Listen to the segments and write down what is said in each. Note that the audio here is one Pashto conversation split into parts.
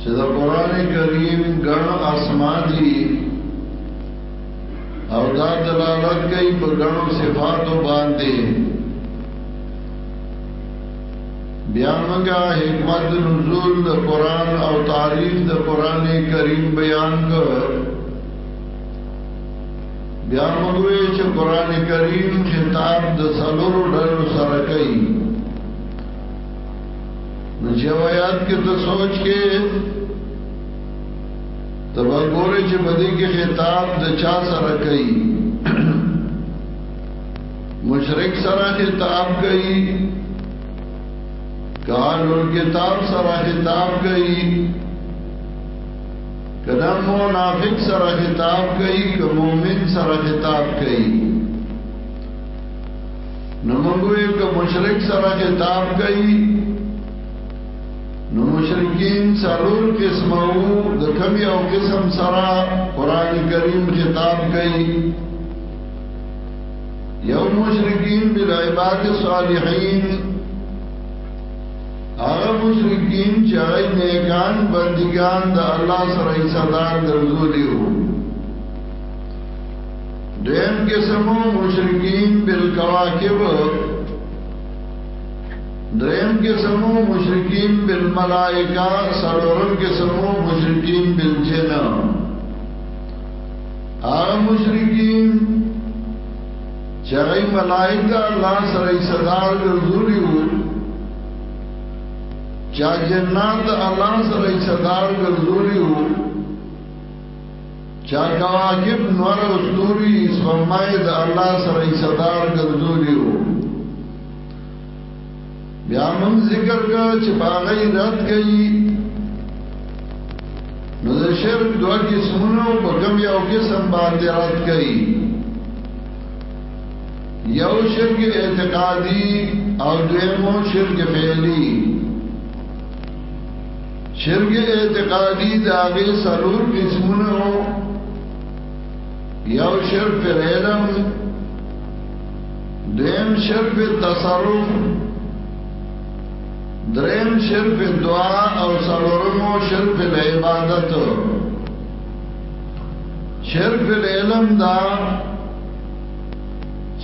چې د قران کریم ګڼ اسماء دي او دا دلالت کوي په ګڼو صفاتو باندې بیا موږ حکمت نزول د قران او تعریف د قران کریم بیان کړ بیا موږ چې قران کریم خطاب د څلورو ډلو سره کوي نو چې آیات کې ته سوچ کې تبا ګوره چې بدی کې خطاب د چا سره کوي مشرک سره خطاب کوي کالو کتاب سره خطاب کوي کدا منافق سره خطاب کوي که مؤمن سره خطاب کوي نو موږ یو که مشرک سره خطاب کوي نو مشرکین څلور قسمه وو د کم یو قسم سره قران کریم خطاب کوي یو مشرکین بالعباد الصالحین هغه مشرکین چې هغه نیکان بندگان د الله سره یې صدر درځولیو دویم قسم مشرکین بالکواکب دریم قسم مشرکین بالملائکه سرورم قسم مشرکین بالجن هغه مشرکین چې هغه ملائکه الله سره صدار ګرځولي وو چا جنات الله سره صدار ګرځولي وو چا کواکب نور او ستوري سپمای د الله سره صدار ګرځولي وو بیا مون ذکر کا چې باغی رات گئی نو د شرک دوه قسمونو په کوم یو قسم باندې رات گئی یو شرک اعتقادی او دویمو شرک فعلی شرک اعتقادی داغی سلور قسمونه ہو یو شرک پر علم دویم شرک پر تصرف درین شرک پر دعا او سلورمو شرک پر عبادت شرک پر علم دا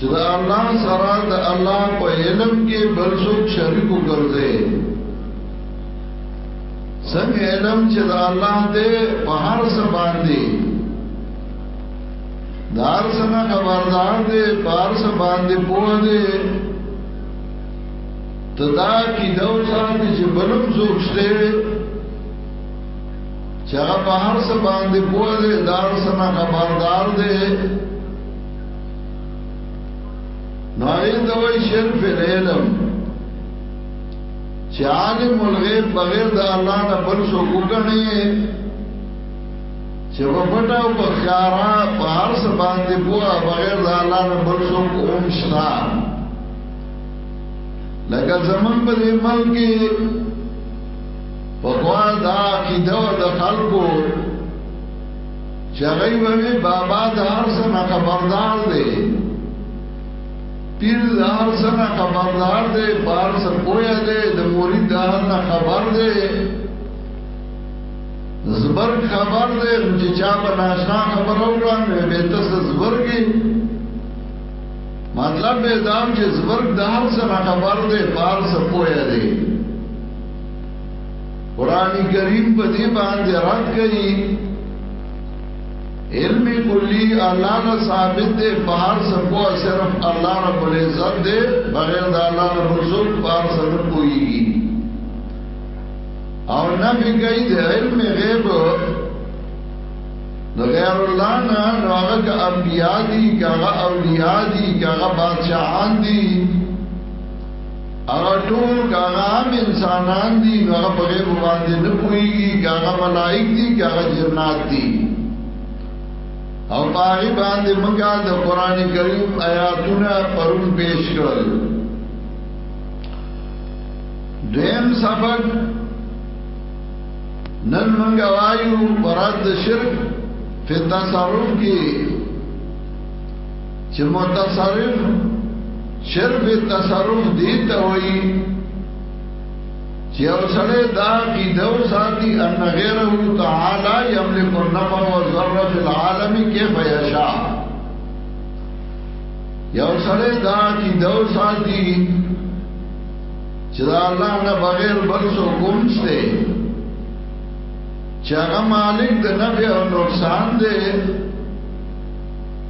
چې دا الله سره د الله په علم کې بل څوک شریک وګرځي څنګه علم چې د الله دې په هر څه باندې دار څنګه خبردار دې په هر څه باندې پوه دې تدا کی دو ساتي چې بلم زوښته چې هغه په هر څه باندې پوه دې دار څنګه خبردار دې نو اې دوی شرف علم چې عالم الغیب بغیر د الله نه بل څه وګڼي چې په پټه او په ښکارا په هر څه باندې بوا بغیر د الله نه بل څه کوم شتا لکه زمون په دې ملک کې په خوا دا کې دا د خلکو چې هغه وی بابا د هر څه نه خبردار دی پیر دار سره خبردار دی بار سره پویا دی د مورید دار نه خبر دی زبر خبر دی چې چا په ناشنا خبر اوران به تس زبرګي مطلب به دا چې زبر دار سره خبر دی بار سره پویا دی قران کریم په دې باندې رات کوي علم کلی الله نه ثابت دی بار سپو صرف الله رب العزت دی بغیر د الله نه رسول بار سره کوي او نه به کوي د علم غیب د غیر الله نه هغه انبیاء دي هغه اولیاء دي هغه بادشاہان دي هغه ټول هغه عام انسانان دي نو هغه په غیب باندې نه پويږي هغه ملائک دي هغه جنات دي او باغی باندې موږ د قران کریم آیاتونه پرون پیش کړل دیم سبق نن موږ وایو مراد شرک په تصرف کې چې متصرف شرف تصرف دی ته وایي چې او سره دا کی دو ساتي ان غیره تعالی یملک النفع والضر فی العالم کیف یشاء یو سره دا کی دو ساتي چې دا الله نه بغیر بل څه کوم څه چې هغه مالک د نفع او نقصان دی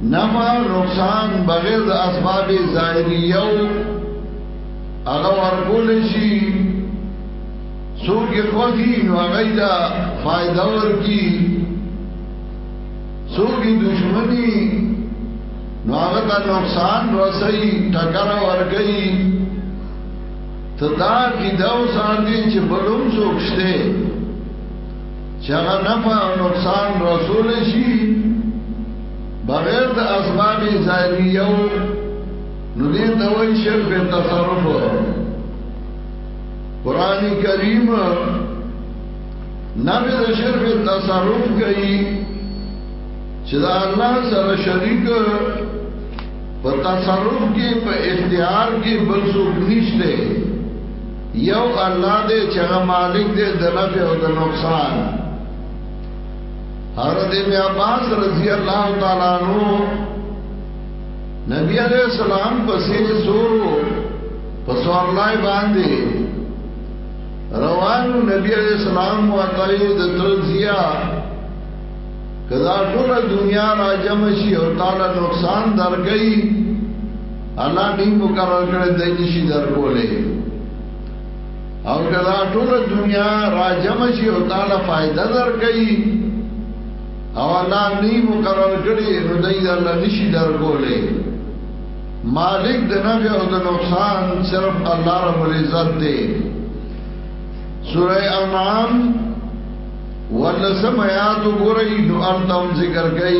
نفع نقصان بغیر د اسباب ظاهریو هغه ورکول شي څوک خوږي نو هغه دا فائدہ ورکی څوک دښمنی نو هغه ته نقصان رسي ټکر ورګي تدا کی دا وسان دي چې بلوم څوک شته چغه نفع او نقصان رسول شي بغیر د اسباب ظاهریو نو دې ته وایي شرف تصرف قران کریم نبی د شرف تصرف کوي چې دا الله سره شریک په تصرف کې په اختیار کې بل څوک نشته یو الله دې چې هغه مالک دې د نفع او د نقصان حضرت ابن عباس رضی الله تعالی عنہ نبی علیہ السلام پسې زورو پس الله باندې روان نبی علیہ السلام وتعی د ترزیا کدا ټول دنیا راجم شي او تعالی نقصان درګئی الله دې مقرر کړی دای نشي درکولې او کدا ټول دنیا راجم شي او تعالی فائدہ درکړي او الله دې مقرر کړی نو دای دا الله نشي درکولې مالک د نفع او د نقصان صرف الله رب العزت دی سورہ انعام ولسم آیات وګورئ نو انتم ذکر کړئ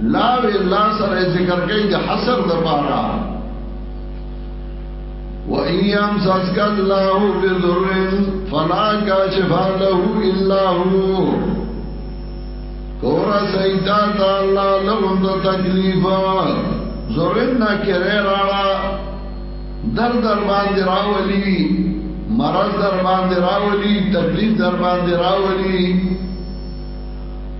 لاو الله سره ذکر کوي د حسر د پاره و ايام ساسك الله بذر فلا كاشف له الا هو کورا سیدا تا الله لهم د تکلیف زورن نا کرے راړه در در باندې راولي مرض در باندې راولي تکلیف در باندې راولي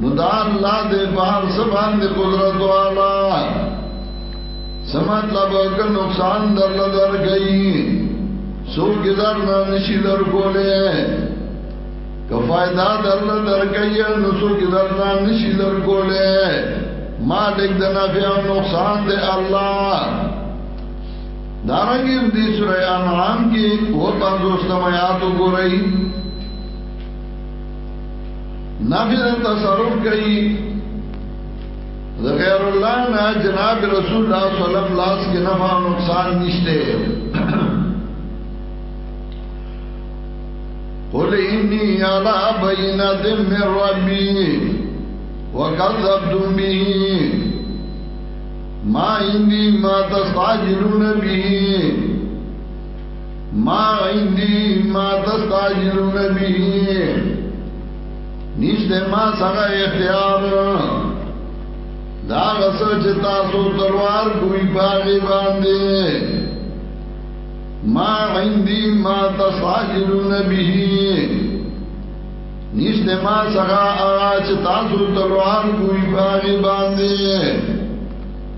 نو دا الله دې په هر څه باندې قدرت والا سمات لا به که نقصان در لدر گئی سو که در نانشی در کولے که فائدہ در لدر گئی نو سو که در نانشی در کولے مالک د نفع او نقصان دې الله دارنګ دې سورہ انعام کې و پنځوستم آیات وګورئ نفی دا تصرف کئی غیر اللہ نا جناب رسول اللہ صلی اللہ علیہ وسلم لاس کے نفع و نقصان نشتے قل انی علا بینت من ربی وکذبتم به ما انی ما تستعجلون به ما عندي ما تستاجرون به نشته ما سره اختیار دا غسر چې تاسو تلوار کوي باغې باندې ما عندي ما تستاجرون به نشته ما سره چې تاسو تلوار کوي باغې باندې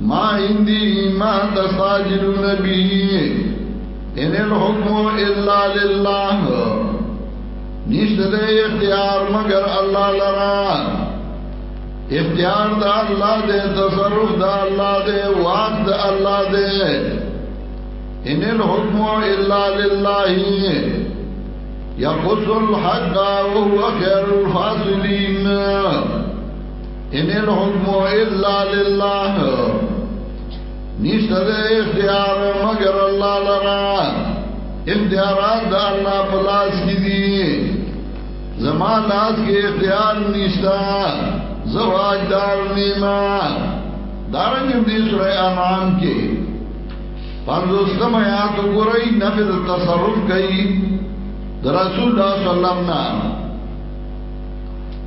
ما عندي ما تساجدون به ان الحكم الا لله نشته د اختیار مگر الله لرا اختیار د الله دې تصرف د الله دې واک د الله دې ان الحكم الا لله يقص الحق وهو خير الفاصلين ان الحكم الا لله نشته د اختیار مگر الله لرا اختیارات د الله په لاس کې دي زما لاس کې اختیار نشته زواج دار نیما دارنګ دې سورې انعام کې پنځوستم آیات وګورئ نفذ تصرف کوي رسول الله صلی الله علیه وسلم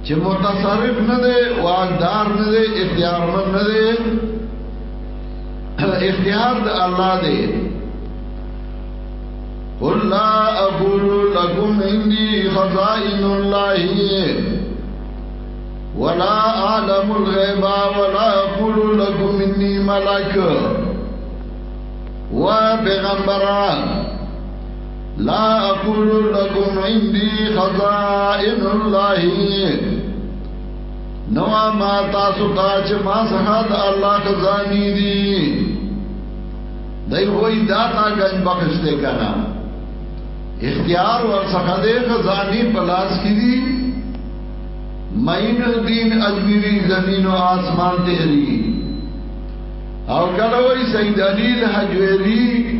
چې متصرف نه دی واقدار نه دی اختیارمن نه دی اختیار د الله دی قل لا اقول لكم عندي خزائن الله ولا اعلم الغيب ولا اقول لكم اني ملك و پیغمبران لا اقول لكم عندي خزائن الله نو ما تاسو ته چې ما څخه د الله خزاني دي دای وای دا تا ګن بخشته کنا اختیار ور څخه دې خزاني پلاس کې دي مین الدین اجمیری زمین و آسمان تیری او کلوی سید علیل حجویری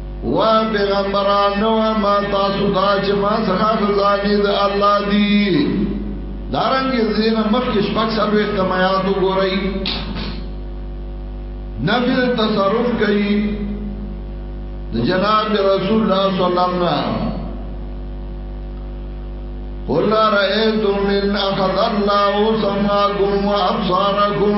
وا پیغمبرانو ما تاسو ته چې ما څخه خزانه د الله دی دارنګ زین مخکې شپږ سلو احتمایات وګورئ نبی تصرف کوي د جناب رسول الله صلی الله علیه وسلم قل رأيتم من أخذ الله سمعكم وأبصاركم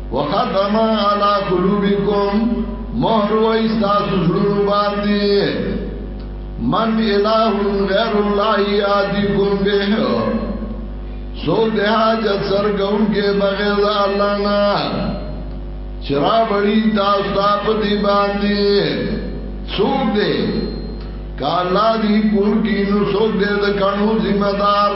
وختم على قلوبكم مهر و استاس زړونو باندې من اله غیر الله یادیکم به سو ده حاجت سرګون کې بغیر الله نه چرا بڑی تاسو ته په دی باندې څوک دی کالا دی کور کې نو څوک دی د کڼو ذمہ دار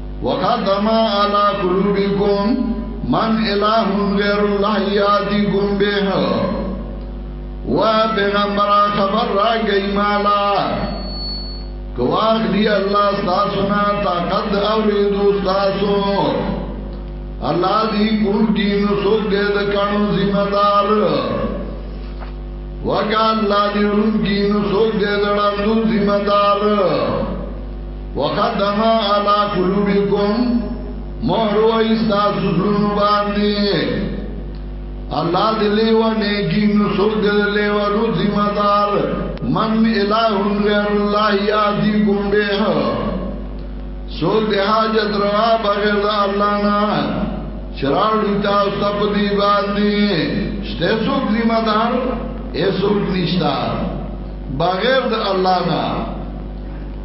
وختم على قلوبكم من اله غير الله ياتيكم به و پیغمبر خبر را گئی مالا کواخ دی الله ساسنا طاقت او ریدو ساسو الله دی کور کی نو سوک دے دا کانو ذمہ دار وکا اللہ دی رون کی نو سوک دے دا رندو ذمہ دار وقدم على قلوبكم مهر و استاسو زرونو باندی اللہ دی لیوہ نیکی نسوک دی لیوہ رو ذمہ دار من الہ غیر اللہ یادی کم بیہ سوک دی حاجت روا بغیر دا اللہ نا چراڑی تا سب دی باندی شتے سوک ذمہ دار اے سوک نشتا بغیر دا اللہ نا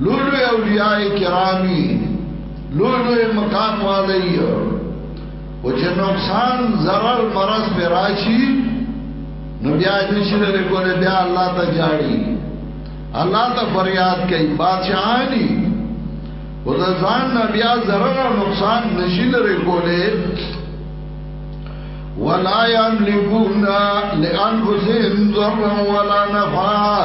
لوی لوی اولیاء کرامی لوی لوی مقام والی و چې نقصان ضرر مرض پہ راشی نو بیا نشی لري کوله بیا الله ته جاړي الله ته فریاد کوي بادشاہانی او د ځان نه بیا ضرر او نقصان نشی لري کوله ولا يملكون لانفسهم ضرا ولا نفعا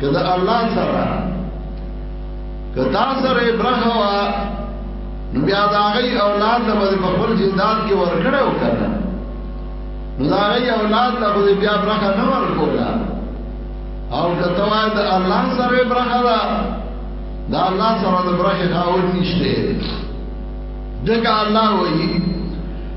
کدا الله سره کدا سره برخوا نو بیا دا غي اولاد له په خپل جندات کې ورکړو کنه نو دا غي اولاد له په بیا برخه نه ورکولا او کته وای دا الله سره برخه دا دا الله سره د برخه خاور نشته دغه الله وایي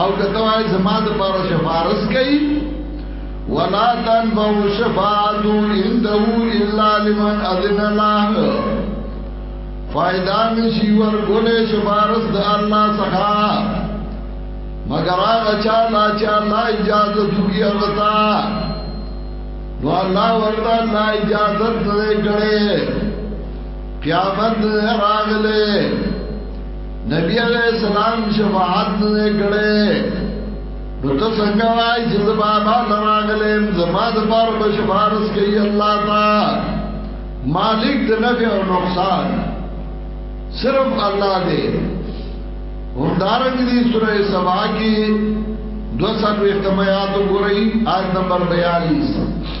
او کته وای زما د پاره شفارس کوي ولا تنفع شفاعت عنده الا لمن اذن الله فائدہ نشي ور کولې شفارس د الله څخه مگر هغه چا لا چا لا اجازه دوی ورتا نو الله ورته لا اجازه نه کړې قیامت راغله نبی علیہ السلام شفاعت نه کړي نو ته څنګه وای چې بابا نراغلم زما د بار په شفارس کوي الله تا مالک د نفع او نقصان صرف الله دی همدارنګ دې سورې سبا کې 200 اختمایات وګورئ آیت نمبر 42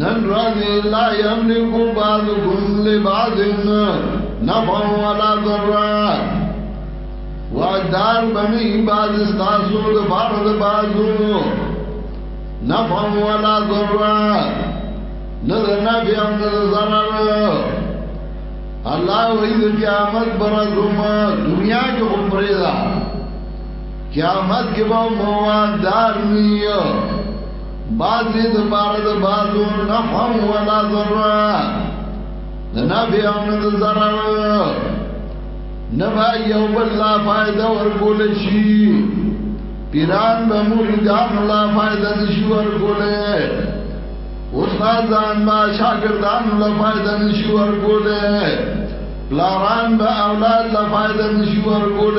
نن راځي لا یملکو بعضکم لبعض نفع ولا ضرر واقدار بنی بعض استاسو د بار د بازو نفع ولا ضرر نه د نفع او نه د ضرر الله وی د قیامت برزوم دنیا کې هم پرېدا قیامت کې به مو واقدار نیو بعضی د بار د بازو نفع ولا ذره د نفع او د ضرر نه با یو بل لا فائدہ ورکول شي پیران به مریدان لا فائدہ نشي ورکول استادان ما شاګردان لا فائدہ نشي ورکول پلاران به اولاد لا فائدہ نشي ورکول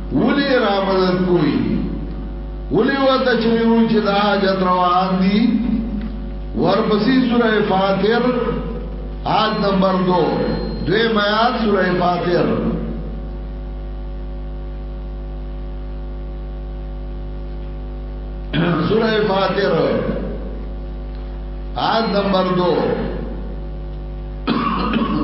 ولی را مدد کوئی ولی ورته چوی وی چې دا حاجت روان دي ورپسې سوره فاتر آیت نمبر 2 دوی میات سوره فاتر سوره فاتر آیت نمبر 2 Thank you.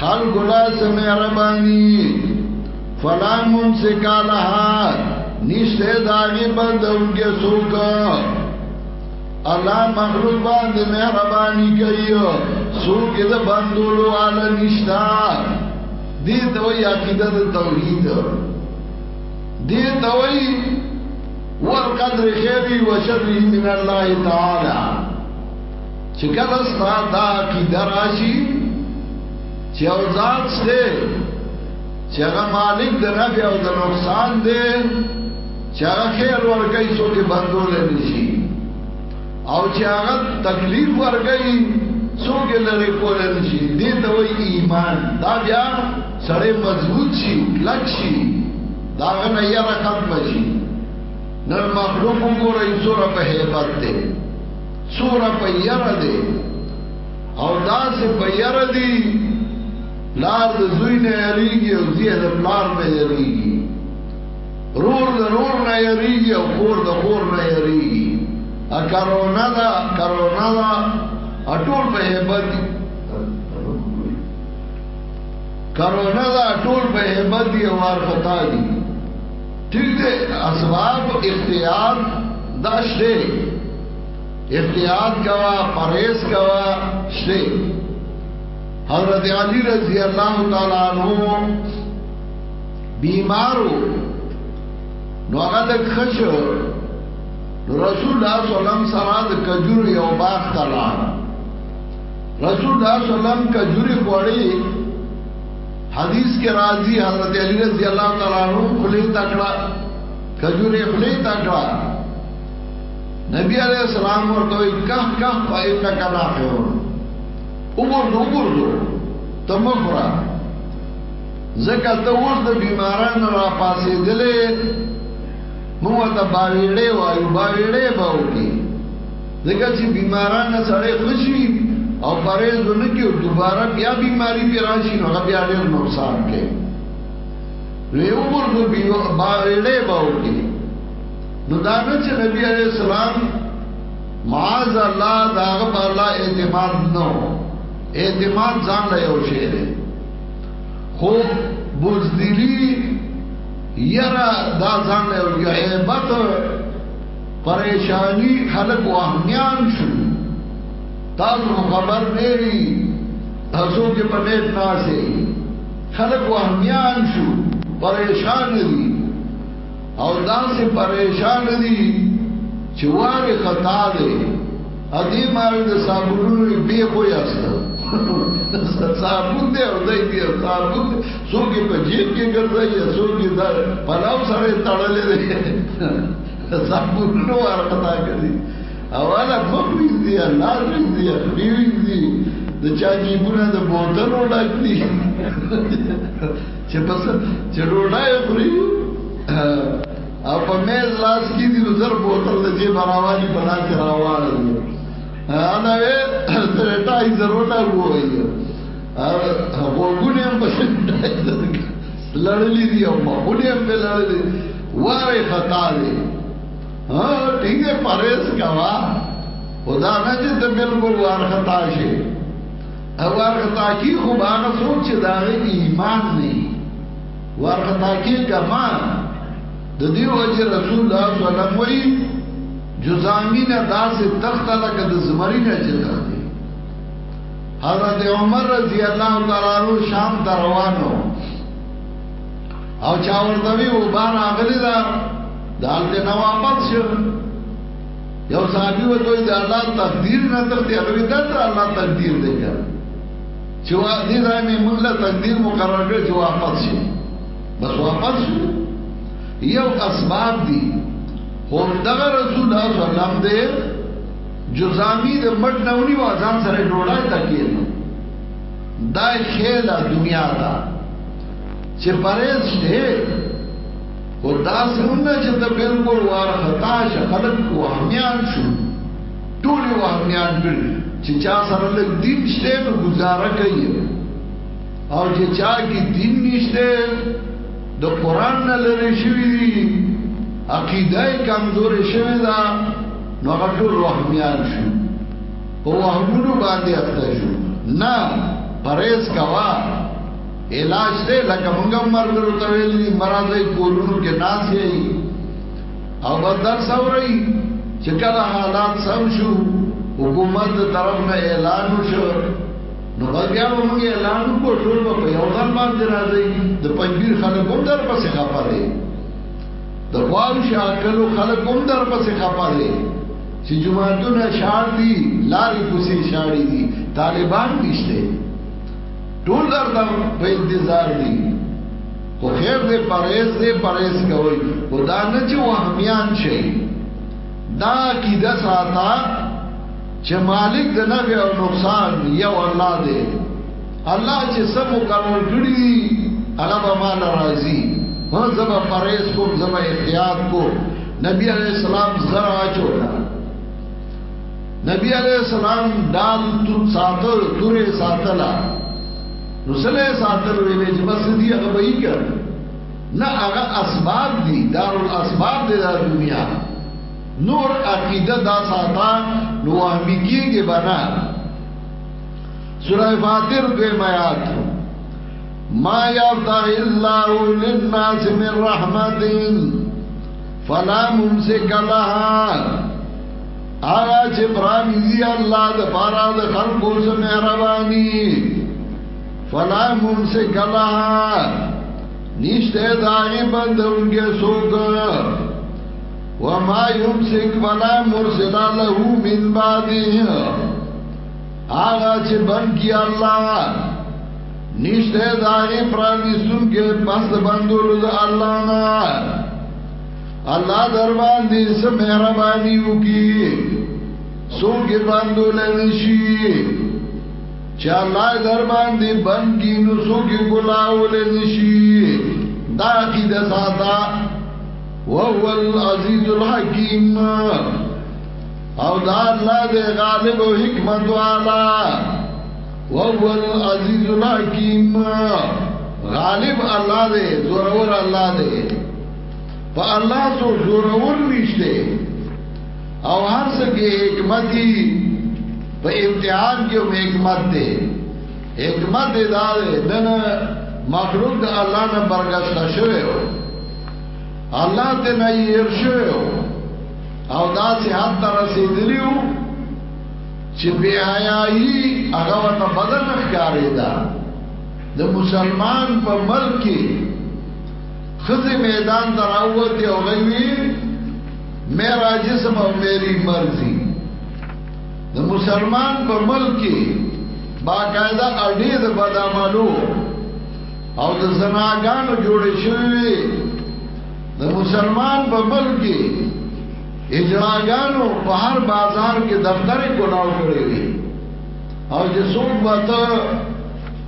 خلق لاس مهربانی فلا ممسک لها نشته داغی بندون کے سوکا الله مخلوق باندې مهرباني کوي څوک دې بندولو والا نشتا دې ته وی عقیده د توحید دې ته وی والقدر خيري وشره من الله تعالی چې کله ساده کی دراشي چې او ځان سره چې هغه مالک د نفع او د نقصان دی چې هغه خیر ورکړي څو کې بدلول نشي او چې هغه تکلیف ورکړي څو کې لري کول نشي دې ته وایي ایمان دا بیا سړی مضبوط شي کلک شي دا غنه یې رقم بشي نن مخلوق وګورئ څوره په هیبت دی سوره په ير دي او داس په ير دي لار د زوی نه یریږي او زیه د پلار نه یریږي رور د رور نه یریږي او کور د کور نه یریږي ا کرونا دا کرونا دا اټول په هبت کرونا دا ټول په هبت دی او ارختا دی ټیک دې اسباب اختیار داشته اختیار کوا پرهیز کوا شته حضرت علی رضی الله تعالی عنہ بیمارو نو هغه د خش رسول الله صلی الله علیه وسلم سره د کجور یو باغ ته لاړ رسول الله صلی الله علیه وسلم کجوري خوړې حدیث کې راځي حضرت علی رضی الله تعالی عنہ خلی تکړه کجورې خلی تکړه نبی علیہ السلام ورته کح کح فإنک ناحر عمر دو عمر دو تمخرا زکه ته اوس د بیمارانو را پاسې دلې موږ ته باویړې وایو باویړې باوکی ځکه چې بیماران سره خوشي او پرېز ونکي او دوباره بیا بیماری پر راشي نو بیا ډېر نقصان کوي له عمر په بیو باندې باوږي نو دا نه چې نبی عليه السلام معاذ الله داغه په الله اعتماد نو اعتماد ځان له یو شی دی خو بوزدلی یرا دا ځان له یو عیبت پریشانی خلق وهمیان شو تاسو خبر نری تاسو کې په نیت ناسه خلق وهمیان شو پریشان دي او داسې پریشان دي چې واره خطا دي ادي مال د صابونو به خو یاست صابون دی او دای دی صابون څوګي په جیب کې ګرځي څوګي دا پلاو سره تړلې زنبورونه وارخطا کړي اوله مخ وینځي لاس وینځي خولې وینځي د چا جیبونه د بوتلو ډک دي چې بس چې ډوډۍ خوري او په مېز لاس کې دي نو زر بوتل د جیب راوالي په لاس راوال دي انا وې تر ټای ضرورت وایي او وګونې هم په لړلې دي او ما وګونې هم په لړلې وای خطا دی ها ټیګ پرېس کوا خدا نه چې ته بالکل وار خطا شي او وار خطا کی خو باغه څوک چې دا ایمان نه وار خطا کی کما د دې وجه رسول الله صلی الله علیه وسلم جزامین داسې تخت لکه د زمری نه جدا دی حضرت عمر رضی الله تعالی عنہ شام ته روانو او چا ورته وی و بار اغلی دا دالته نه واپس شو یو صحابي و دوی د الله تقدیر نه تختی هغه دا د الله تقدیر دی کړ چې وا دې ځای مې موږ له تقدیر مقرر کړ چې واپس شي بس واپس شو یو اسباب دي هم دغه رسول الله صلی الله علیه وسلم دې جزامی د مټ نونی و ځان سره ډوړای تکیه دا خیله دنیا ده چې پرېز شته او دا څنګه چې ته بالکل وار خطا شه خلک وهمیان شو ټول وهمیان کړي چې چا سره لګ دین شته نو گزاره کوي او چې چا کې دین نشته د قران نه لری شوی دی عقیده کمزورې شوی دا نو هغه ټول وهمیان شو او وهمونو باندې اخته شو نه پرېز کوا علاج دې لکه موږ مرګرو ته ویلي مرزه کورونو کې ناس یې او بدر سوري چې کله حالات سم شو حکومت طرف نه اعلان وشو نو بیا موږ اعلان کو ټول په یو ځل باندې راځي د پنځیر خلک هم در پسې خپه دي د خوان شاکلو خلک هم در پسې خپه دي چې جماعتونه شاړ دي لارې کوسي شاړې دي طالبان نشته ټول درته په انتظار دي خو خیر دې پرېز دې پرېز کوي خدا نه چې وهمیان شي دا کی د ساته چې مالک د نفع او نقصان یو الله دی الله چې سب مقرر کړی الله به مال راضي هو زما پرېز کوم زما احتیاط کوم نبی علیہ السلام زرع چولا نبی علیہ السلام دال تور ساتل تورې ساتلا نو سله ساتل ویلې چې بس دې هغه به یې کړ نه هغه اسباب دي دار الاسباب دې د دنیا نور عقیده دا ساتا نو وهمي کېږي بنا سورہ فاتر دوی میات ما یفتح اللہ للناس من رحمت فلا ممسک لها آغا چه پرانیزی اللہ دا پارا دا خلقو سے مہربانی فلا ممسک لها نشته داغی بند انگے سوک وما یمسک فلا مرسل له من بعده آغا چه بند کی اللہ نشته داغی پرانیزون کے پس بندولو دا اللہ نا الله در باندې سم مهرباني وکي څوک باندې لنشي چې الله در باندې بنګي نو څوک ګلاو لنشي دا کی د ساده وهو العزيز الحكيم او دا الله دې غالب او حکمت والا وهو العزيز الحكيم غالب الله دې زورور الله دې په الله سو زورور نشته او هر څه کې حکمت دی په امتحان کې هم حکمت دی حکمت دی دا دنه مخلوق د الله نه برګسته شوی او الله ته نه یې شوی او دا چې حد ته رسیدلیو چې بیا حیايي هغه ورته بدل ښکارېدا د مسلمان په ملک کې خزی میدان ته راووتې او غي وی مې راځي سم او مېری مرزي د مسلمان په ملک کې باقاعده اړې د بدعملو او د زناګانو جوړې شوې د مسلمان په ملک کې اجراګانو په هر بازار کې دفتر کولاو کړې او چې څوک وته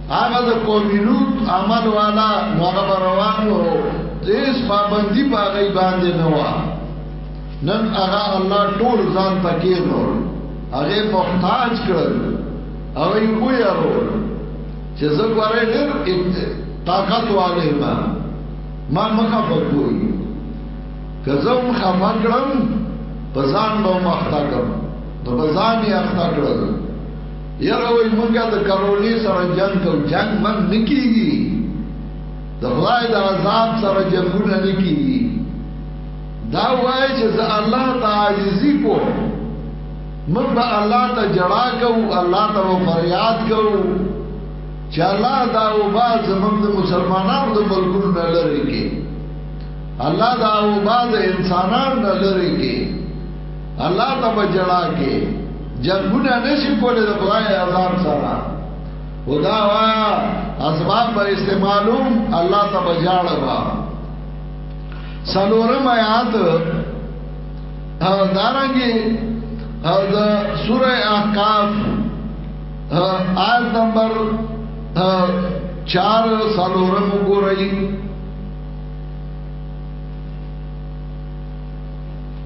هغه د قومي لوط عمل والا نو هغه روان وو هیڅ پابندي په هغه باندې نه و نن هغه الله ټول ځان تکې نور هغه محتاج کړل او یې ویارو چې زه غواړم ډېر طاقت والے ما ما مخه بکوي که زه هم خفه کړم په ځان به مخته کړم نو په ځان یې اخته کړل یره وای مونږه د کرونی سره جنگ کو جنگ من نکیږي د خدای د عذاب سره جنگونه نکیږي دا وای چې زه الله تعالی کو من به الله ته جړا کو الله ته فریاد کو چې الله دا او با زمون د مسلمانانو د ملکونو نه لری کې الله دا او با د انسانانو نه لری کې الله ته بجړا کې جنگونه نشي کولای د خدای عذاب سره خدا وایا اسباب به استعمالوم الله ته بجاړه با سلورم آیات او دارنګي او د سوره احقاف آیت نمبر 4 سلورم وګورئ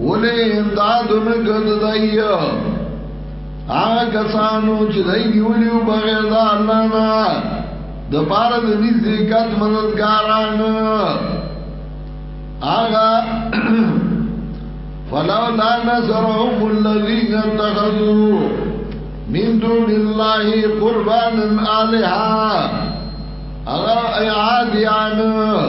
ولی امداد نکد دائی آغا کسانو چه دائی نیولیو بغیر دا اللہ نا دا پارا دا نزدیکت مددگاران آغا فلولا نظرهم الذین اتخذو من دون اللہ قربانا آلہا اغا ایعادیان اغا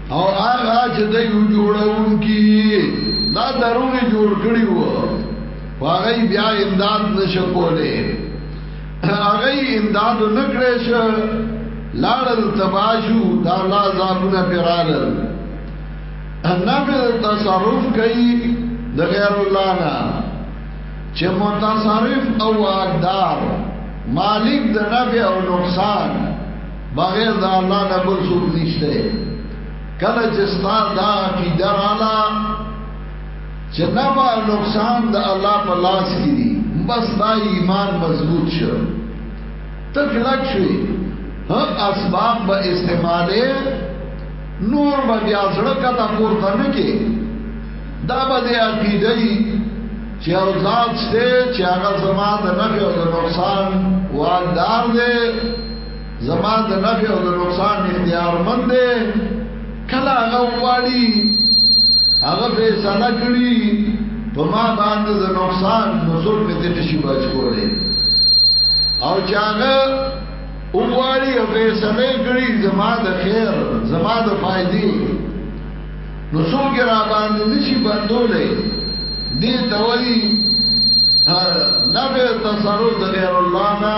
او هغه چې د یو جوړونکي دا درونی جوړ کړی وو هغه بیا امداد نشو کوله هغه امداد نکړې شو لاړل تباشو دا لا زابونه پیرال انبه تصرف کوي د غیر الله نه چې متصرف او واقدار مالک د نفع او نقصان بغیر دا الله نه بل څوک نشته کله چې ستا دا کی درالا چې نه با نقصان د الله په لاس کې دي بس دا ایمان مضبوط شو ته کلک شوې هر اسباب به استعماله نور به بیا زړه کا تا پورته نه کې دا به د عقیده چې او ذات شته چې هغه زما د نفع او نقصان والدار دی زما د نفع او د نقصان اختیار مند دی کله هغه واړي هغه فیصله کړی په ما باندې د نقصان نزول مې دې نشي بچ کولای او چې هغه وګړي او فیصله کړی زما د خیر زما د فائدې نو څوک را باندې نشي بندولې دې توي نبه تصرف د غیر الله نه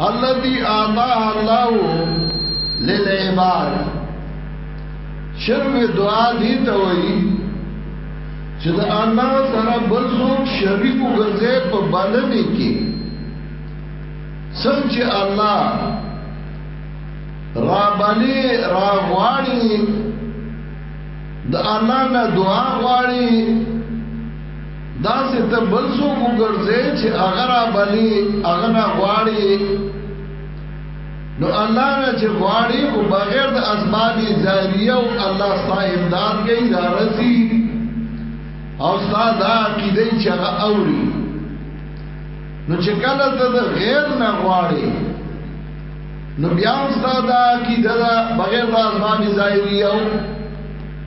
الذي اعطاها الله للعباد شرک دعا دي ته وایي چې د الله سره بل څوک شریک وګرځي په بلنې کې څنګه چې الله را بلې را غواړي د الله نه دعا غواړي دا سه ته بل سو وګرځې چې اگر بلی اغنا غواړي نو الله نه چې غواړي او بغیر د اسباب ظاهریه او الله ستا امداد کوي دا رسی او ستا دا عقیده چې هغه اوري نو چې کله ته د غیر نه غواړي نو بیا ستا دا عقیده بغیر د اسباب ظاهریه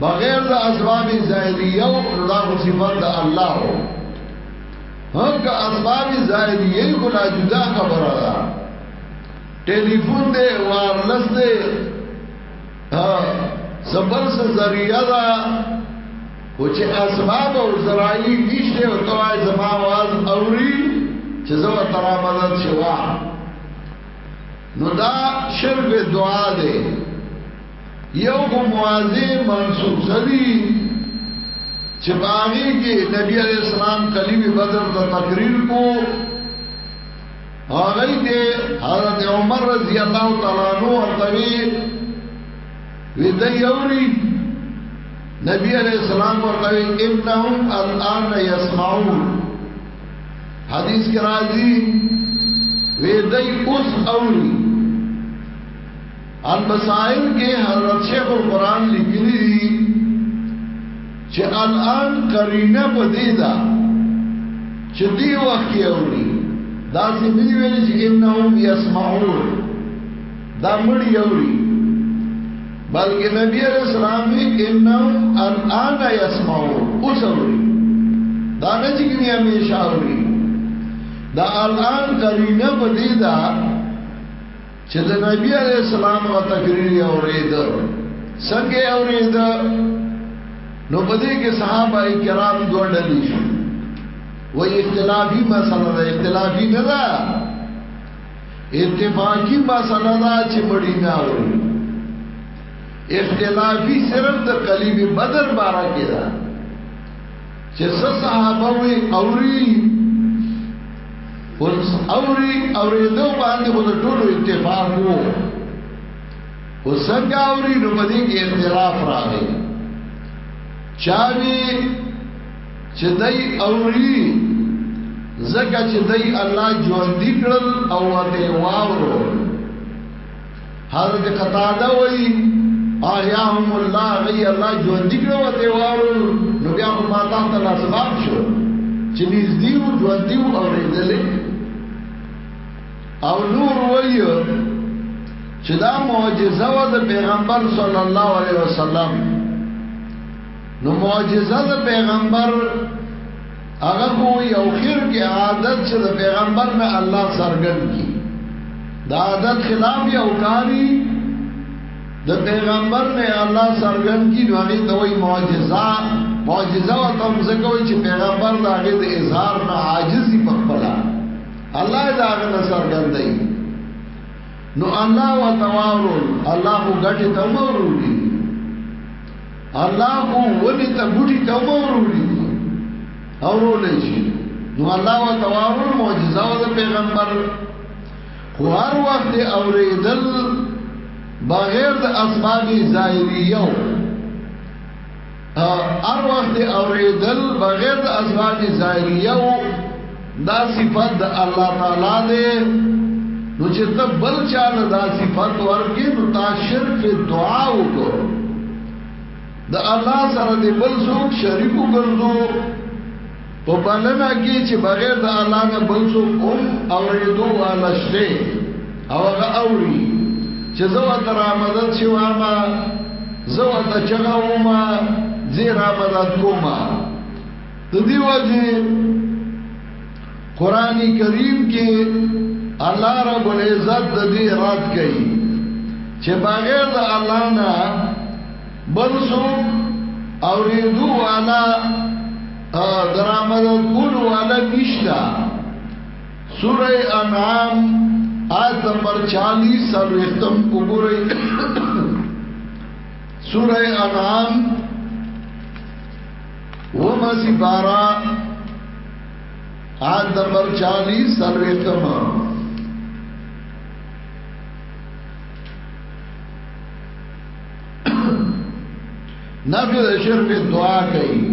بغیر د اسباب ظاهریه او دا صفات د الله هو هغه اسباب ظاهریه کو لا جدا خبره ده ټلیفون دې وارلس دې ها صبر سے ذریعہ دا خو چې اسباب او ذرایع نشته او توای زما आवाज اوري چې زو ترا مدد شوا نو دا شرک دعا ده یو کو موازی منصوب سوی چې باغی کې نبی علیہ السلام قلیب بدر ته تقریر کو هغه دې حضرت عمر رضی الله تعالی عنہ ورته وی ویدایوري نبی علیہ السلام ورته انهم الان يسمعون حدیث کې راځي ویدای اوس اوري البصائر کې حضرت شیخ القرآن لیکلی دی چې الان قرینه په دې ده چې دی وخت یې اوري دا څه دی ویل چې انهم یسمعون دا مړی اوري بلکې نبی علیہ السلام وی انهم الان یسمعون اوس اوري دا نه چې کوي همیشه اوري دا الان قرینه په دې ده چې د نبی علی السلام غو تقریر اورید څنګه اورید نو په دې کې صحابه کرام دوه ډلې شو وې اختلافي مسله ده اختلافي نه ده اتفاقی مسله دا چې مړی نه اوري اختلافی صرف د قلیب بدر بارا کې ده چې څه صحابه وي اوري اوس اوري اورېدو باندې خو د ټولو اتفاق وو اوس څنګه اوري نو په دې کې اختلاف راغی چا وی چې دای اوري زکه چې دای الله ژوند کړل او ته واورو حضرت قتاده وی آیاهم الله غی الله ژوند دی کړو ته وارو نو بیا هم ماته ته لاسباب شو چې نږدې و ژوند دی او ورېدلې او نور وی چې دا معجزه و د پیغمبر صلی الله علیه وسلم نو معجزه د پیغمبر هغه خو یو خیر کې عادت چې د پیغمبر نه الله سرګن کی دا عادت خلاف یو کاری د پیغمبر نه الله سرګن کی نو هغه دوی معجزه معجزه او تم زکوي چې پیغمبر دا هغه د اظهار نه عاجزي پخپلا الله دا هغه نه سرګن دی نو الله وتعالى الله غټي تمرو دي الله مو ولې ته بوټي ته وورولې او ورولې شي نو الله و توارو معجزه او پیغمبر خو هر وخت اوریدل بغیر د اسباب ظاهریو هر وخت اوریدل بغیر د اسباب ظاهریو دا صفات د الله تعالی دی نو چې ته بل چا نه دا صفات ورکې نو تا شرک په دعا وکړو د الله سره دې بل څوک شریک وګرځو په بلنه کې چې بغیر د الله نه بل څوک هم اورېدو والا شته او هغه اوري چې زه ورته را مدد شي واما زه ورته چغه وما زه را مدد کومه د دې وجه قران کریم کې الله رب العزت د دې رات کوي چې بغیر د الله نه بل څوک او ریدو والا درامد کول والا نشتا سوره انعام آیت نمبر 40 سروختم وګورئ سوره انعام وما سپارا آیت نمبر چالیس سرویتم نبی دا شرک دعا کئی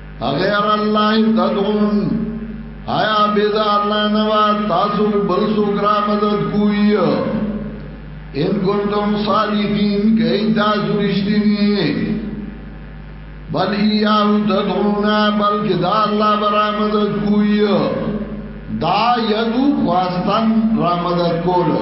غیر الله تدعون آیا بيد الله نوا تاسو بل سو ګرا مدد کوی ان کنتم صادقین کئ تاسو رښتینی بل ایاو تدعونا بلکه دا الله برا مدد کوی دا یدو خواستن را مدد کولو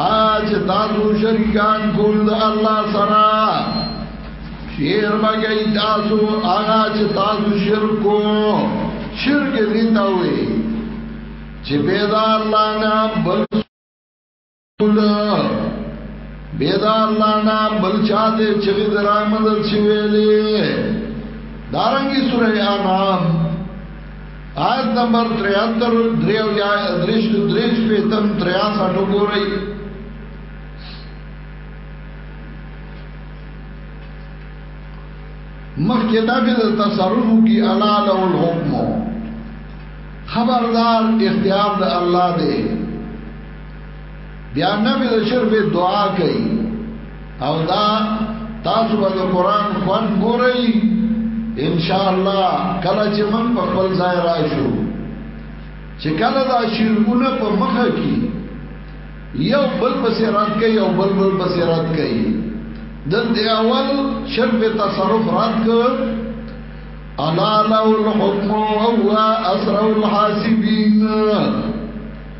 آج تاسو شریکان کول د الله سره شیر مګی تاسو هغه چې تاسو شرک کو شرک دې تا وې چې پیدا الله نه بل کول پیدا الله نه بل چا دې چې درامد شي ویلې دارنګي سورې انام آیت نمبر 73 دریو یا دریش دریش پیتم دریا ساٹو گو رئی مخی داخل تصرفو کی علا لو الحکمو خبردار اختیار د الله دی بیا نبی د شرف دعا کوي او دا تاسو به قرآن خوان ګورئ ان شاء الله کله چې من په خپل ځای راشو چې کله دا شرکونه په مخه کې یو بل پسې رات کوي او بل بل پسې رات کوي دن دی اول شرف تصرف رات کړ الا له الحكم وهو اسرع الحاسبين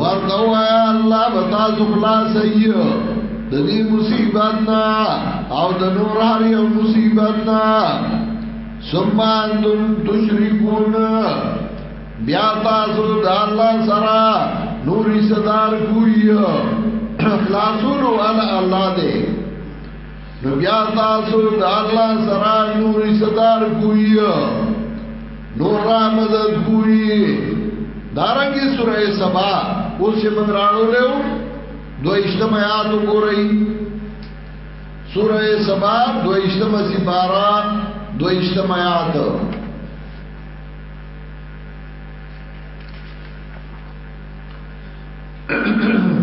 ورته وایا الله به تاسو خلاص ایو د دې مصیبت نه او د نور هر یو مصیبت نه ثم انتم تشركون بیا تاسو د الله سره نوري صدر کوی خلاصون والا الله دې نو بیا تاسو د الله سره نوري صدر کوی نور را مدد کوی دارنګي سوره سبا اوس یې موږ راړو له دویشتم آیات وګورئ سوره سبا دویشتم سپارا دویشتم آیات Thank you.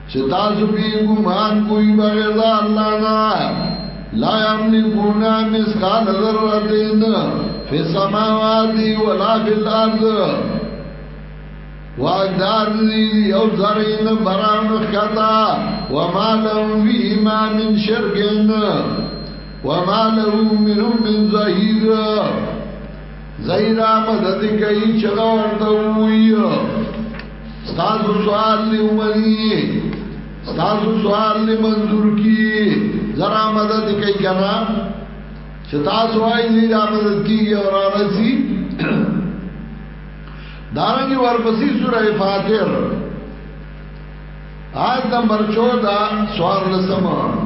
چې تاسو به ګمان کوئ بغیر د الله نه لا یملکون مثقال ذره فی السماوات ولا فی الارض واقدار دی یو ذرین بران خطا وما لهم فیما من شرکن وما لهم منهم من ظهیر زیرا مدد کئی چغور دوئی ستاسو سوال لی امنی ستاسو سوال لی منظور کی ذرا مدد کئی کنا ستاسو آئی زیرا مدد کی گی اور آرسی دارنگی ورپسی سورہ فاتر آیت نمبر چودہ سوار لسمان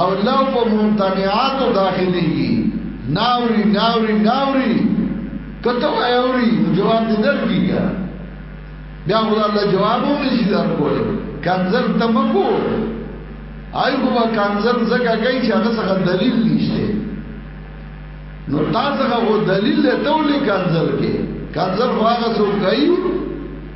او لو په ممتنعاتو داخليږي ناوري ناوري ناوري کته وایوري جواب دې درکې کا بیا خدای الله جواب هم نشي درکول کنزل تمکو آی خو با کنزل زکه کوي چې هغه څه دلیل نشته نو تاسو هغه دلیل ته ولې کنزل کې کنزل هغه څوک کوي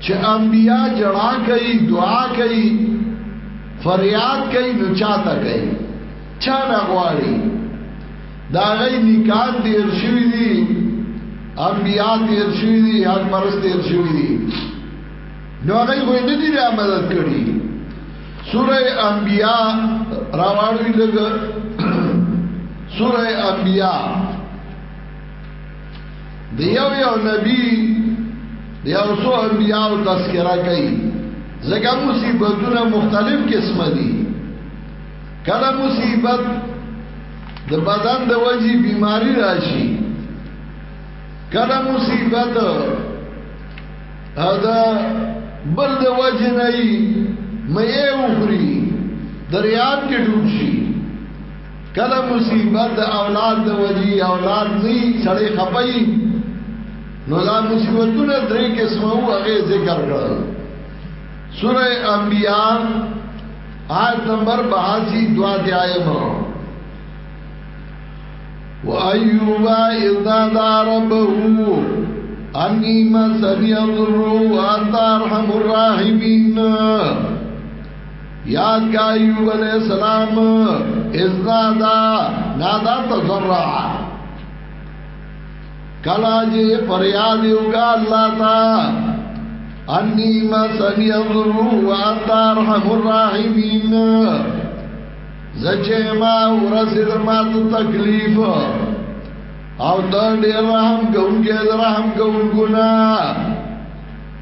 چې انبیا جړا کوي دعا کوي فریاد کوي نو چاته کوي چا نه غواړي دا غي نکاح دي ارشوي دي انبیا دي ارشوي دي حق پرست دي ارشوي دي نو هغه وې نه دي را مدد کړی سوره انبیا راوړی لګ سوره انبیا دی یو یو نبی دی یو سو انبیاء و تذکرہ کئی زکا مصیبتون مختلف قسم دی کلا مصیبت د بدن د وجی بیماری راشی کلا مصیبت دا بل د وجی نئی مئی اخری دریاب کی ڈوب شی کله مصیبت د اولاد د وجي اولاد نه سړی خپي نو دا مصیبتونه درې قسمه وو هغه ذکر کړل سوره انبیاء آیت نمبر 82 دعا دی آیم و ایوب اذا دا ربه انی ما سبیض الرو و انت ارحم الراحمین یاد کا ایوب علیہ السلام ازنا دا نادا تزرع کلا جی فریادی اگا اللہ تا انی ما سنی الظلو وانتا رحم الراحمین زچه ما ورسید ما تکلیف او تا دیر رحم کونکے رحم کونکونا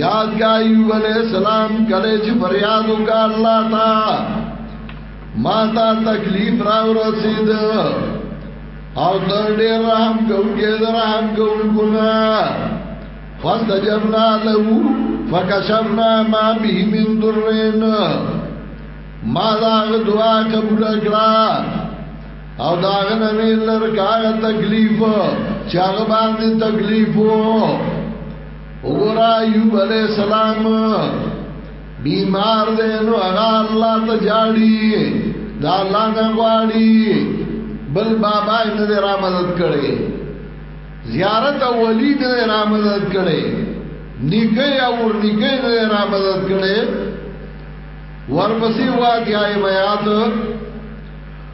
یاد کا ایوب علیہ السلام کله چې فریاد وکړ الله تا ما تا تکلیف را ورسید او تر ډیر رحم کوونکی در رحم کوونکو نه فاستجبنا له فکشفنا ما به من ضرن ما دا دعا قبول کړه او دا غنه مې لر کا تکلیف چې هغه باندې تکلیف وو وګورا ایوب علیہ السلام بیمار دی نو هغه الله ته جاړي دا الله نه غواړي بل بابا یې نه را مدد کړي زیارت اولی نه را مدد کړي نیکه یا ور نیکه نه را مدد کړي ورپسې واقعي میات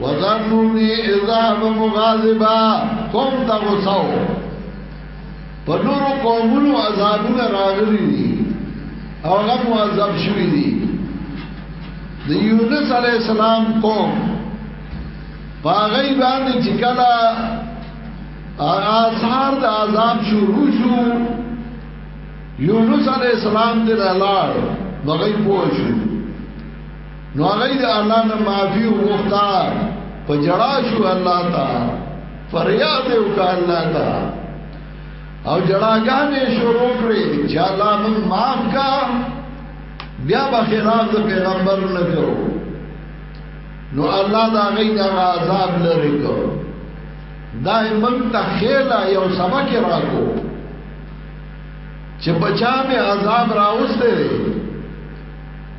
وظنونی اذا مغاظبا قوم ته غوساو په نورو قومونو عذابونه راغلي دي او هغه معذب شوي دي د یونس علی السلام قوم باغی باندې چې کله آثار د عذاب شروع شو یونس علی السلام دې لاړ بغي پوه شو نو هغه د الله نه معافي وغوښتا په جړا شو الله تا فریاد وکړ الله تا او جړاګانې شروع کړې چې الله موږ معاف کا بیا به خلاف د پیغمبر نه کوو نو الله دا غي دا عذاب لري کو دا موږ ته خیلا یو سبق راکو چې بچا مې عذاب راوسته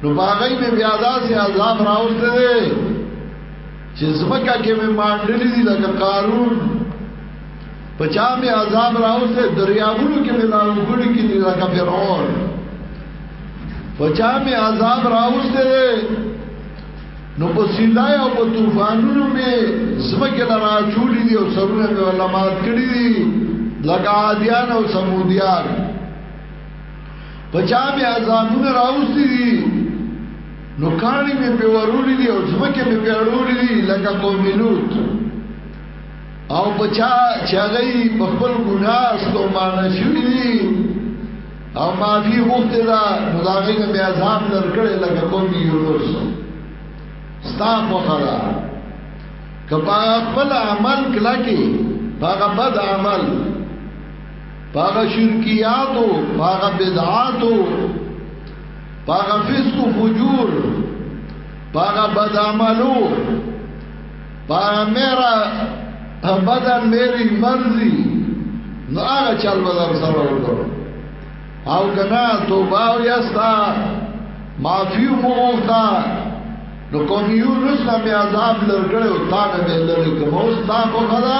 نو باغی می بیا داسې عذاب راوسته دی چې زمکه کې می مانډلې دي لکه قارون په چا می عذاب راوسته دریاونو کې می راوګړي کې دي لکه فرعون په چا می عذاب راوسته دی نو په سیلای او په طوفانونو می زمکه لرا چولې دي او سرونه می علامات کړی دي لکه عادیان او سمودیان پچا بیا ځانونه راوستي دي نو کانی می په ورولې دي او ځمکه می په اړولې دي لکه قوم لوط او بچا چې هغه په خپل ګناه ستومان شوی دي او معافي غوښته دا نو دا غي نه بیا ځان لرکړې لکه قوم یونس ستا په خلا کبا خپل عمل کلا کې هغه بد عمل پاغه شرکیاتو پاغه بدعاتو پاغه فسق و فجور پاغه بد عملو پاغه میرا بدن میری مرضی نو هغه چل بدر سره وکړو او کنا توبه او یستا معافی مو وغوښتا نو کوم یو رسنه بیا عذاب لرګړو تا نه لري کوم اوس تا کو خدا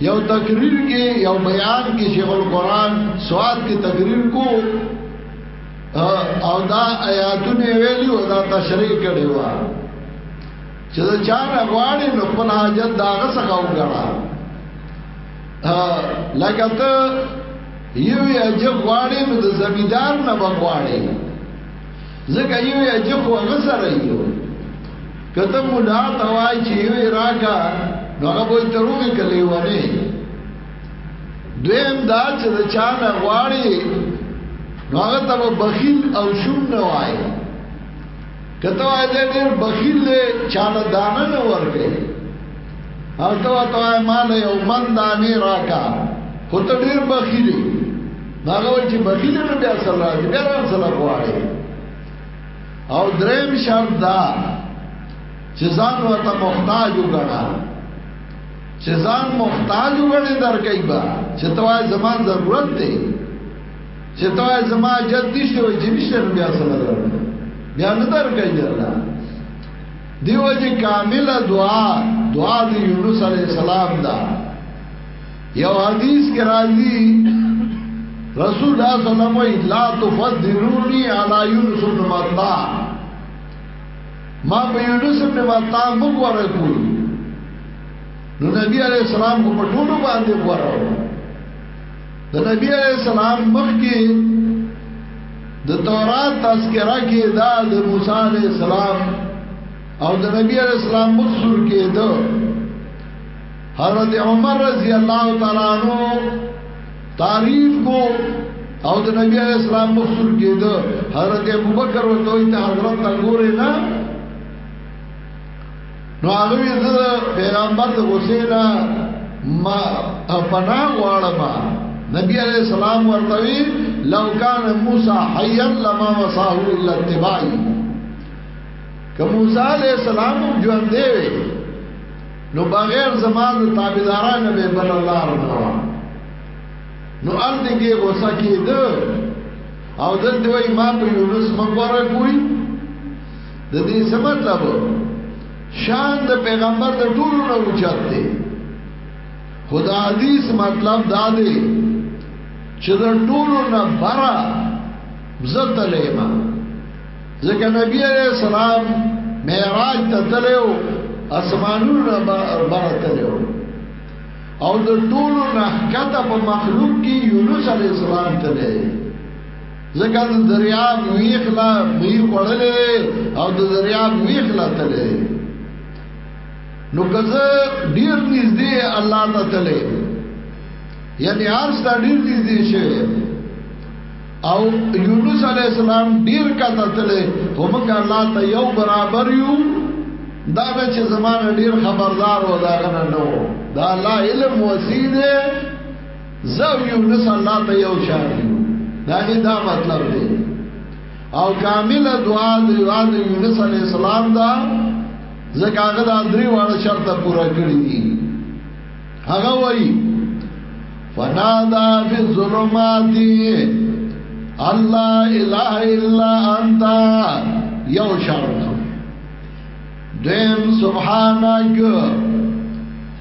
یو تقریر کې یو بیان کې شیخ القرآن سواد کې تقریر کو او دا آیاتونه ویلی او دا تشریح کړي و چې دا چا نه غواړي نو خپل حاجت دا غسخه وګړه لکه ته یو یې چې غواړي نو د زمیدار نه بغواړي ځکه یو یې چې خو هغه سره یو کته مولا ته وایي چې یو یې راکا نو هغه به تر وګه کلی ونه دویم دا چې د چا نه غواړي نو هغه ته بخیل او شوم نه وایي کته وایي ډېر بخیل دی چا نه دانه نه ورکړي او ته ته مال یو من دانی راکا خو ته ډیر بخیلی دا غوړي چې بخیل نه بیا سره راځي بیا ران سره غواړي او دریم شرط دا چې ځان ورته محتاج وګڼا چې ځان محتاج وګڼي درکې با چې توای زمان ضرورت دی چې توای زما جدي شوی چې نشته بیا سره بیا نه درکې الله دیو جی کامل دعا دعا دی یونس علیہ السلام دا یو حدیث کے راضی رسول اللہ صلی اللہ علیہ وسلم وی لا تفضلونی علی یونس بن مطا ما په یونس بن مطا مګ ورکو نو نبی علیہ السلام کو په ټولو باندې ورکو د نبی علیہ السلام مخ کې د تورات تذکرہ کې دا د موسی علیہ السلام او د نبی علیہ السلام مخصور کې دا حضرت عمر رضی اللہ تعالی عنہ تعریف کو او د نبی علیہ السلام مخصور کې دا حضرت ابوبکر ورته ته حضرت تنګورې نه نو هغه وی زه پیغمبر د حسینا ما پناه غواړم نبی علیہ السلام ورتوی لو کان موسی حیا لما وصاه الا اتباعی که موسی علیہ السلام ژوند دی نو بغیر زمان تابعداران به بل الله رضا نو ان دې غوسه کېده او دلته وای ما په یونس مبارک وی د دې څه مطلب شان د پیغمبر د ټولو نه اوچت دی خدا حدیث مطلب دا دی چې د ټولو نه برا عزت لیما ځکه نبی علیہ السلام معراج ته تلو اسمانونو نه برا تلو او د ټولو نه کته په مخلوق کې یونس علیہ السلام ته ځکه د دریاب ویخلا می خړلې او د دریاب ویخلا تلې نو کزه ډیر نږدې الله ته تلې یعنی هر څه ډیر نږدې شي او یونس علی السلام ډیر کته تلې هم الله ته یو برابر یو دا نه چې زمانه ډیر خبردار و دا غنه نو دا الله علم وسیده زو یونس الله ته یو شان دا نه دا مطلب دی او کامل دعا د یواد یونس علی السلام دا ځکه هغه د درې واړه شرط پوره کړی دي هغه وایي فنادا فی الظلمات الله اله الا انت یو شرط دیم سبحانك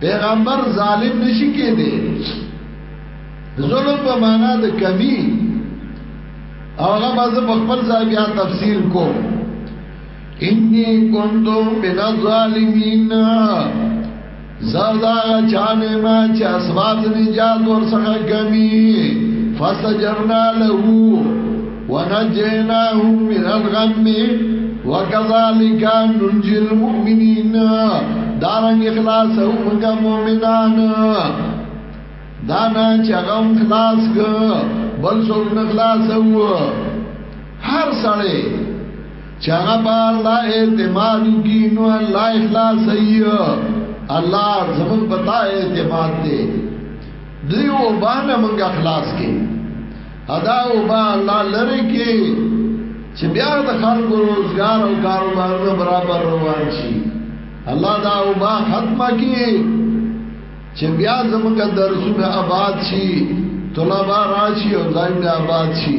پیغمبر ظالم نشی کې دی ظلم په معنا د کمی او هغه باز په خپل ځای بیا تفسیر کو انی کنتو من الظالمین زردا چانه ما چې اسباب نجات ور څخه کمی فاستجرنا له ونجيناهم من الغم وكذلك ننجي المؤمنين دارنګ اخلاص او موږ مؤمنان دانا چې غم خلاص ک بل څوک نه خلاص وو هر سړی چې هغه په الله اعتماد کی نو الله اخلاص ای الله زمون پتا اعتماد دی دیو باندې موږ خلاص کې ادا او با الله لری کې چې بیا د خلکو روزګار او کاروبار نه برابر روان شي الله دا او با ختمه کې چې بیا زموږ درسونه آباد شي طلبه راشي او ځای آباد شي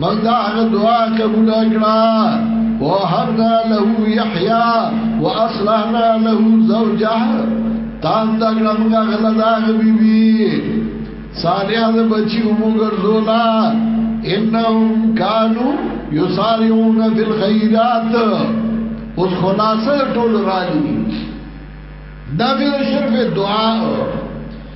من دا هغه دعا قبول کړه وهبنا له يحيى واصلحنا له زوجه تان دا ګرمګه غلا دا بيبي صالح د بچي وګر زولا انهم كانوا يسارعون في الخيرات اوس خلاصه ټول راځي دا به صرف دعا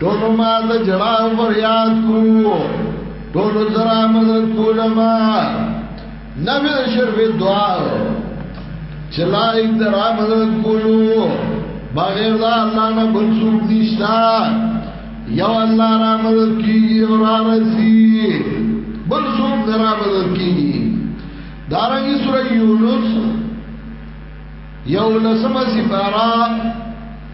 ټول ما د جړا فریاد کو ټول زرا مدد کول ما نبی شرف دعا چلای در مدد کولو بغیر دا الله نه بل څوک نشتا یو الله را مدد کیږي او را رسی بل څوک نه را مدد کیږي دارنګي سورې یونس یو لسمه سپارا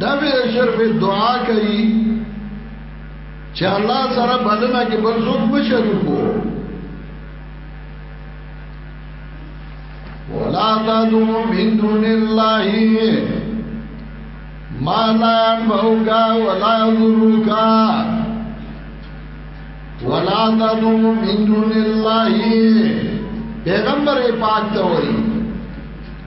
دا به صرف دعا کوي چې الله سره بلنه کې بل څوک مشرکو ولا تدعو من دون الله ما لا ينفعك ولا يضرك ولا تدعو من دون الله پیغمبر پاک ته وایي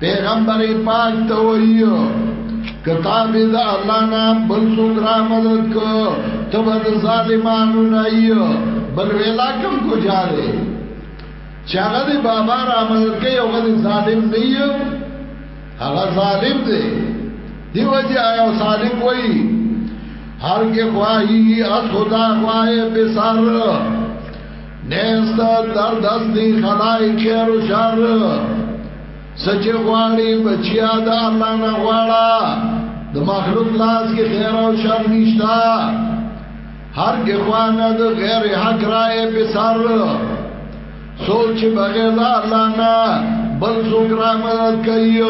پیغمبر پاک ته وایو کتاب د الله نه بل څوک را مدد کو ته د ظالمانو نه یو بل ویلا کوم کو جاره چې هغه د بابا را مدد کوي هغه د ظالم نه یو هغه ظالم دی دی وجه آیا ظالم وای هر کې خواهی از خدا خواهی بسر نیست در دست دی خدای خیر و شر سچه غواړي بچیا د الله نه غواړه د مخلوق لاس کې خیر او شر نشتا هر کې خوانه د غیر حق راي په سر سوچ بغیر د الله نه بل څوک را مدد کوي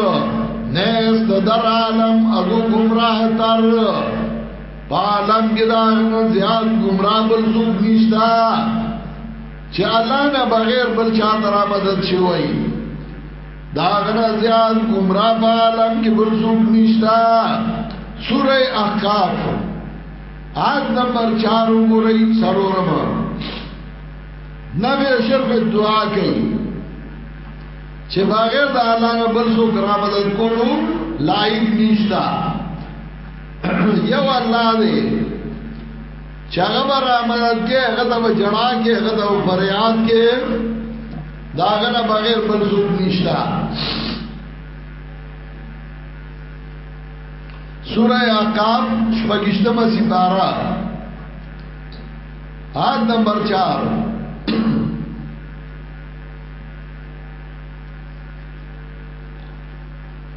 نست در عالم اغو گمراه تر پالم گدان زیاد گمراه بل څوک نشتا چې الله نه بغیر بل چا ترا مدد شي وای دا غنا زیاد گمراه په عالم کې بل څوک نشتا سوره احقاف آیت نمبر 4 وګورئ سرورم نبی اشرف دعا کوي چې بغیر د الله نه بل څوک را مدد کولو لایق نشتا یو الله دې چې هغه به رحمت کې هغه ته به جړا کې هغه ته به فریاد کې دا هغه نه بغیر بل څوک نشته سورہ احقاف شپږشتمه سپارا آد نمبر 4 Thank you.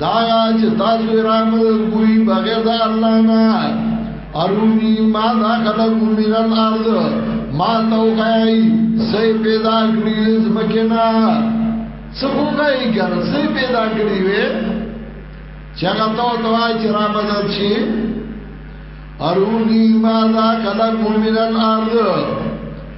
دا چې تاسو را ملګوي بغیر د الله نه ارونی ما دا خلق من الارض ما تو خی سی پیدا کړی زمکنا سبو خی ګر سی پیدا کړی وې چې هغه تو تو چې را مدد شي ارونی ما دا خلق من الارض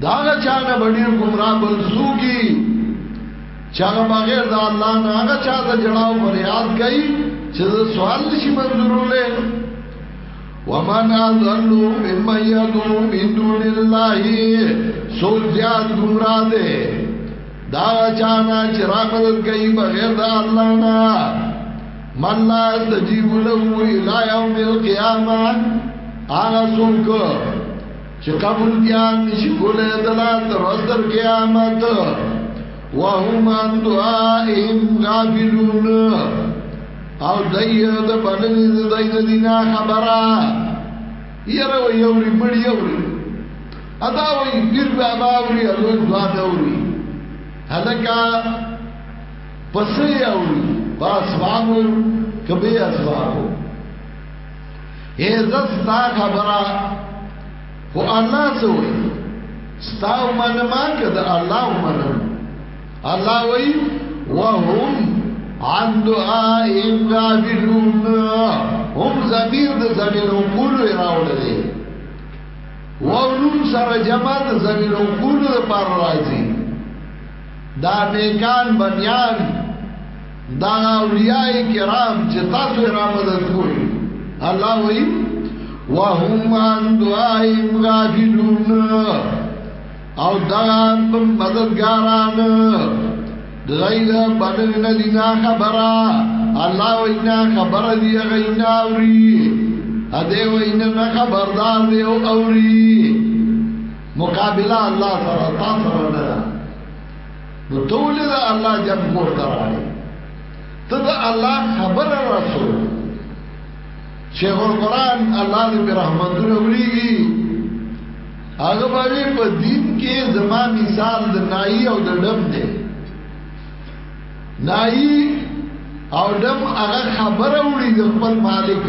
دا هغه چا نه بډیر ګمرا بل سوګي چا بغیر دا الله نه هغه چا ته جړاو فریاد کوي چې سوال نشي منظورولې ومن اضل ممن يدعو من دون الله سوچ زیاد گمرا دے دا چانا چرا مدد کئی بغیر دا اللہ نا من لا استجیب لہو الہ یوم القیامہ آغا سنکو چې قبول بیا نشي کولای دلا تر ورځې قیامت وهم عن دعائهم غافلون او دای د بلنې د دای د دینا خبره یره و یو ری مړ یو ری ادا و پیر بابا وری هغه ځوان وری هلکا پسې وری پاس وامو کبه اسوارو اے زستا خبره خو الله سوئی ستا امن ما کده الله امن الله وی وهم عن دعائهم غافلون هم زمیر د زمین عقول راوړل دي وولون سره جمع د زمین عقول لپاره راځي دا نیکان بنیان دا اولیاء کرام چې تاسو را مدد کوئ الله وایي وهم عن دعائهم غافلون او دا مددګاران غیر بدل ندینا خبره الله وینا خبر دی غینا اوری اده وینا نه خبردار دی او اوری مقابله الله سره تاسو سره نو ته ولې د الله جنګ کور ته راغلې ته د الله خبره رسول شیخ القرآن الله دې په رحمتونو وړيږي هغه باندې په دین کې زما مثال د نای او د ډم دی نای او ډم هغه خبره وړي د خپل مالک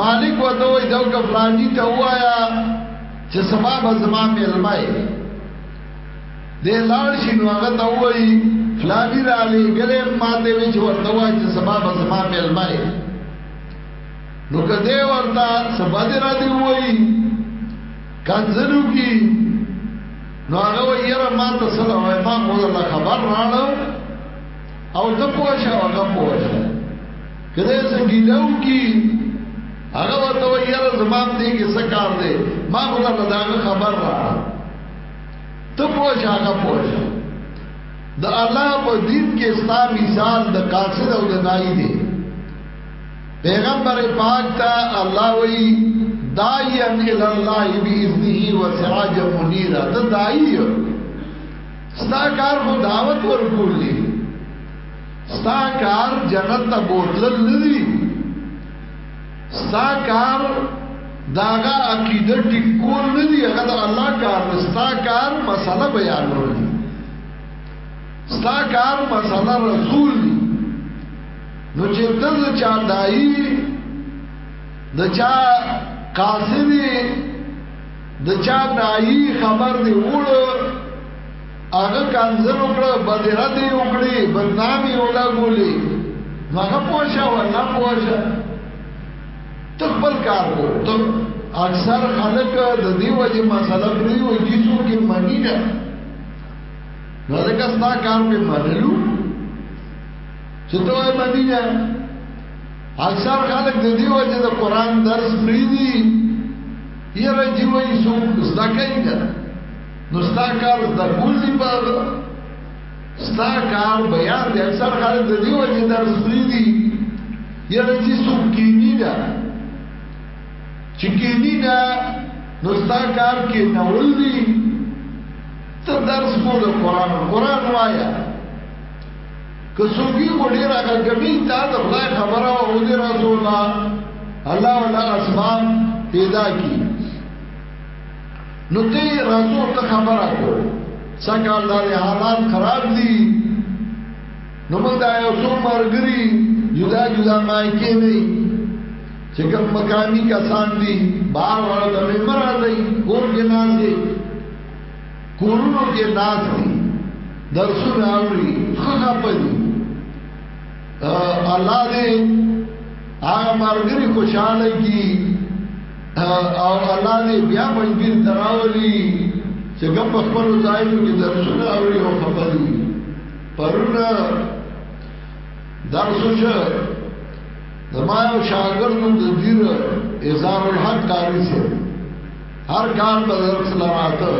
مالک وته وي دا کفلانی ته وایا چې سبا به زما ملمای دې لاړ شي نو هغه ته وایي فلانی را لېږلی ما ته وی چې ورته وایي چې سبا به زما مېلمه یې نو که دې ورته سبا دې را دې وایي کنځلو کې نو هغه وایي یاره ما ته څه نه وایي ما خو درله خبر راړم او ته پوه شه هغه پوه شه که دې څه ګیله وکړي هغه ورته وایي یاره زما دې کې څه کار دی ما خو درله د هغه خبر راړم ته پوه شې هغه پوه شې د الله په دین کې ستا مثال د قاصد او د دای دی پیغمبر پاک ته الله وی داعیا ال الله باذنه وسراج منیر ته دای ستا کار خو دعوت ورکول دی ستا کار جنت ته بوتل نه دی ستا کار داغه عقیده ټینګول نه دی هغه د الله کار دی ستا کار مسله بیانول دی ستا کار مسله رسول دی نو چې ته د چا دایي د چا قاصدی د چا دایي خبر دی وړو هغه کانزل وکړه بدرد یې وکړي بدنامي ولګولي نو هغه پوه شه او نه پوه شه ته خپل کار کو ته اکثر خلک د دې وجه مسله پرې وي چې څوک یې مانی نه نو ځکه ستا کار په منلو چې ته یې مانی نه اکثر خلک د دې وجه د قران درس پرې دي یې راځي وایي څوک زده کوي نو ستا کار د کوزي په ستا کار بیان دی اکثر خلک د دې وجه درس لري دي یره چې څوک کینی نه چې کینی نه نو ستا کار کې نه ولدي ته درس کو د قران قران وایا که څوک یې وړي راګه کمی تا د خدای خبره او د رسول الله الله ولا اسمان پیدا کی نو تی رازو تا خبر آکو سکال داری حالات خراب دی نو من دا یو سو مرگری جدا جدا مائکی نئی چکم مکانی کسان دی بار وارو تا ممبر آزائی کور کے ناس دی کورونو کے ناس دی درسون آوری خخا پدی اللہ دے آغا مرگری خوشحالی کی او الله دې بیا پنځیر تراولي چې کوم په خپل ځایونو کې درسونه اوري او خبري پرونه درس شو زما یو شاګرد د دیر اظهار الحق قاری سي هر کال په درس لراته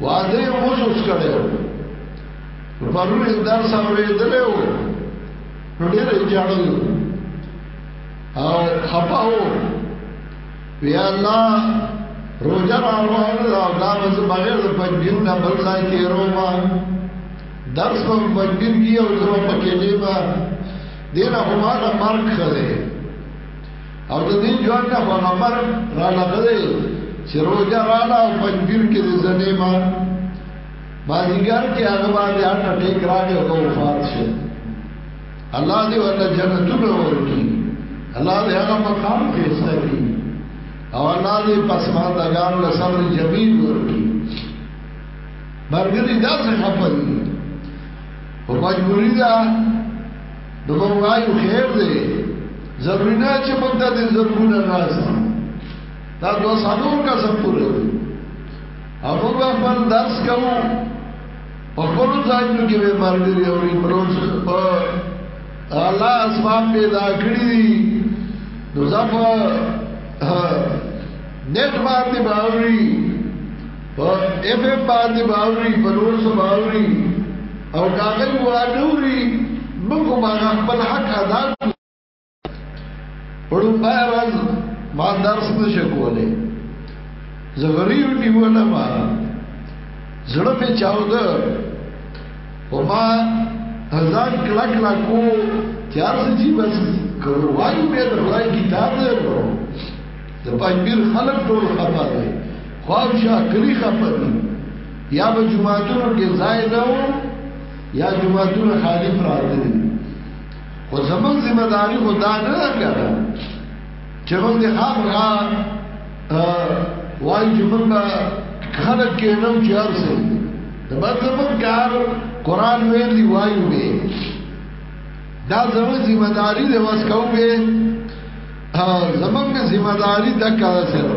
واده وسوس کړو پرونه درس اورېدلې و نو ډېر یې جاړل او خپاو وی الله روزه راوړل او دا وز بغیر د پنځین نه بل ځای کې روما درس په پنځین کې او زه په کې دی با دینه هم هغه مرګ خره او د دې ژوند نه هغه مرګ را لغله چې روزه رااله او پنځین کې د زنه ما مازیګر کې هغه باندې اټه ټیک راغی او وفات شو الله دې ورته جنتونه ورکړي الله دې هغه مقام کې سړي او الله دې پسما دګان له صبر جمیل ورکړي مرګري دا څه خپل او مجبوری دا نو موږ وایو خیر دی ضروري نه چې موږ د دې زرګونه راځي دا دوه سالو کا سم پوره او موږ خپل درس کوو په خپل ځایونو کې به مرګري او ریمروز په الله اسباب پیدا کړی دي نو ځف نت باندې باوري په اف اف باندې باوري په نور څه باوري او کاغذ وانوري موږ ما خپل حق ادا پړم بایرز ما درس نشه کوله زغریو نیوله ما زړه می چاوده او ما ځان کلا کلا کو چار سچی بس کړو وایو به د خدای کتاب دی ورو د پنځیر خلک ټول خپه دي خواوشا کلی خپه دي یا به جماعتونو کې ځای نه یا جماعتونو خالی پراته دي او زمون ذمہ داری خو دا نه ده کړه چې موږ د هغه را وایي چې موږ به خلک کې نو چې ارسه د مطلب کار قران ویل دی وایو به دا زمون ذمہ داری دی واس کوو به زمون ذمہ داری د کار سره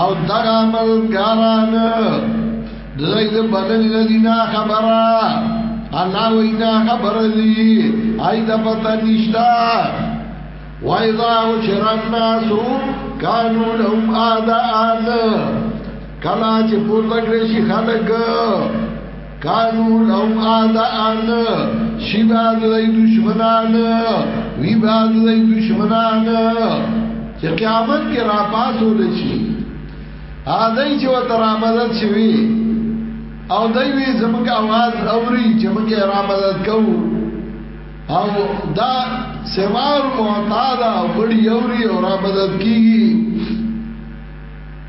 او دغه عمل کاران دغه د بدن لدینا خبره الله وینا خبره دی آی د پتا نشتا وایذا حشر الناس کانو لهم اعداء کلا چې پورته کړی شي خلک کانو لو آدان شی بعد دی دشمنان وی بعد دی دشمنان چه قیامت کی را پاسو لچی آدائی چه و ترامدت شوی او دوی زمونږ आवाज اوري چې موږ یې را مدد کوو او دا سوار معتاد او بډي اوري او را مدد کیږي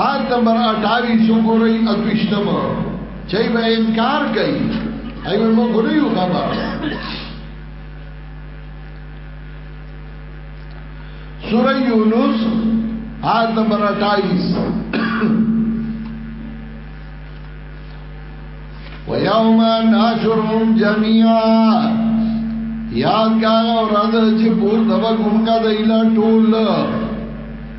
آیت نمبر 28 وګورئ اتوشتم چې به انکار کوي ایو موږ نه یو خبر سورہ یونس آیت نمبر 28 وَيَوْمَ نَحْشُرُهُمْ جَمِيعًا یاد کا اور اندر چې پور دوا ګونګا د اله ټول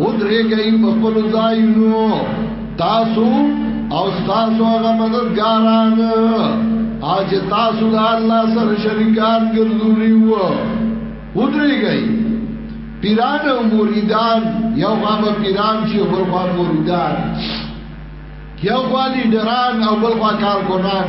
ودرېږئ په خپلو ځایونو تاسو او تاسو هغه مددګاران اج تاسو د الله سره شریکان ګرځولي وو ودرېږئ پیران او مریدان یو هغه پیران چې بل خوا مریدان یو خوا لیډران او بل خوا کارکنان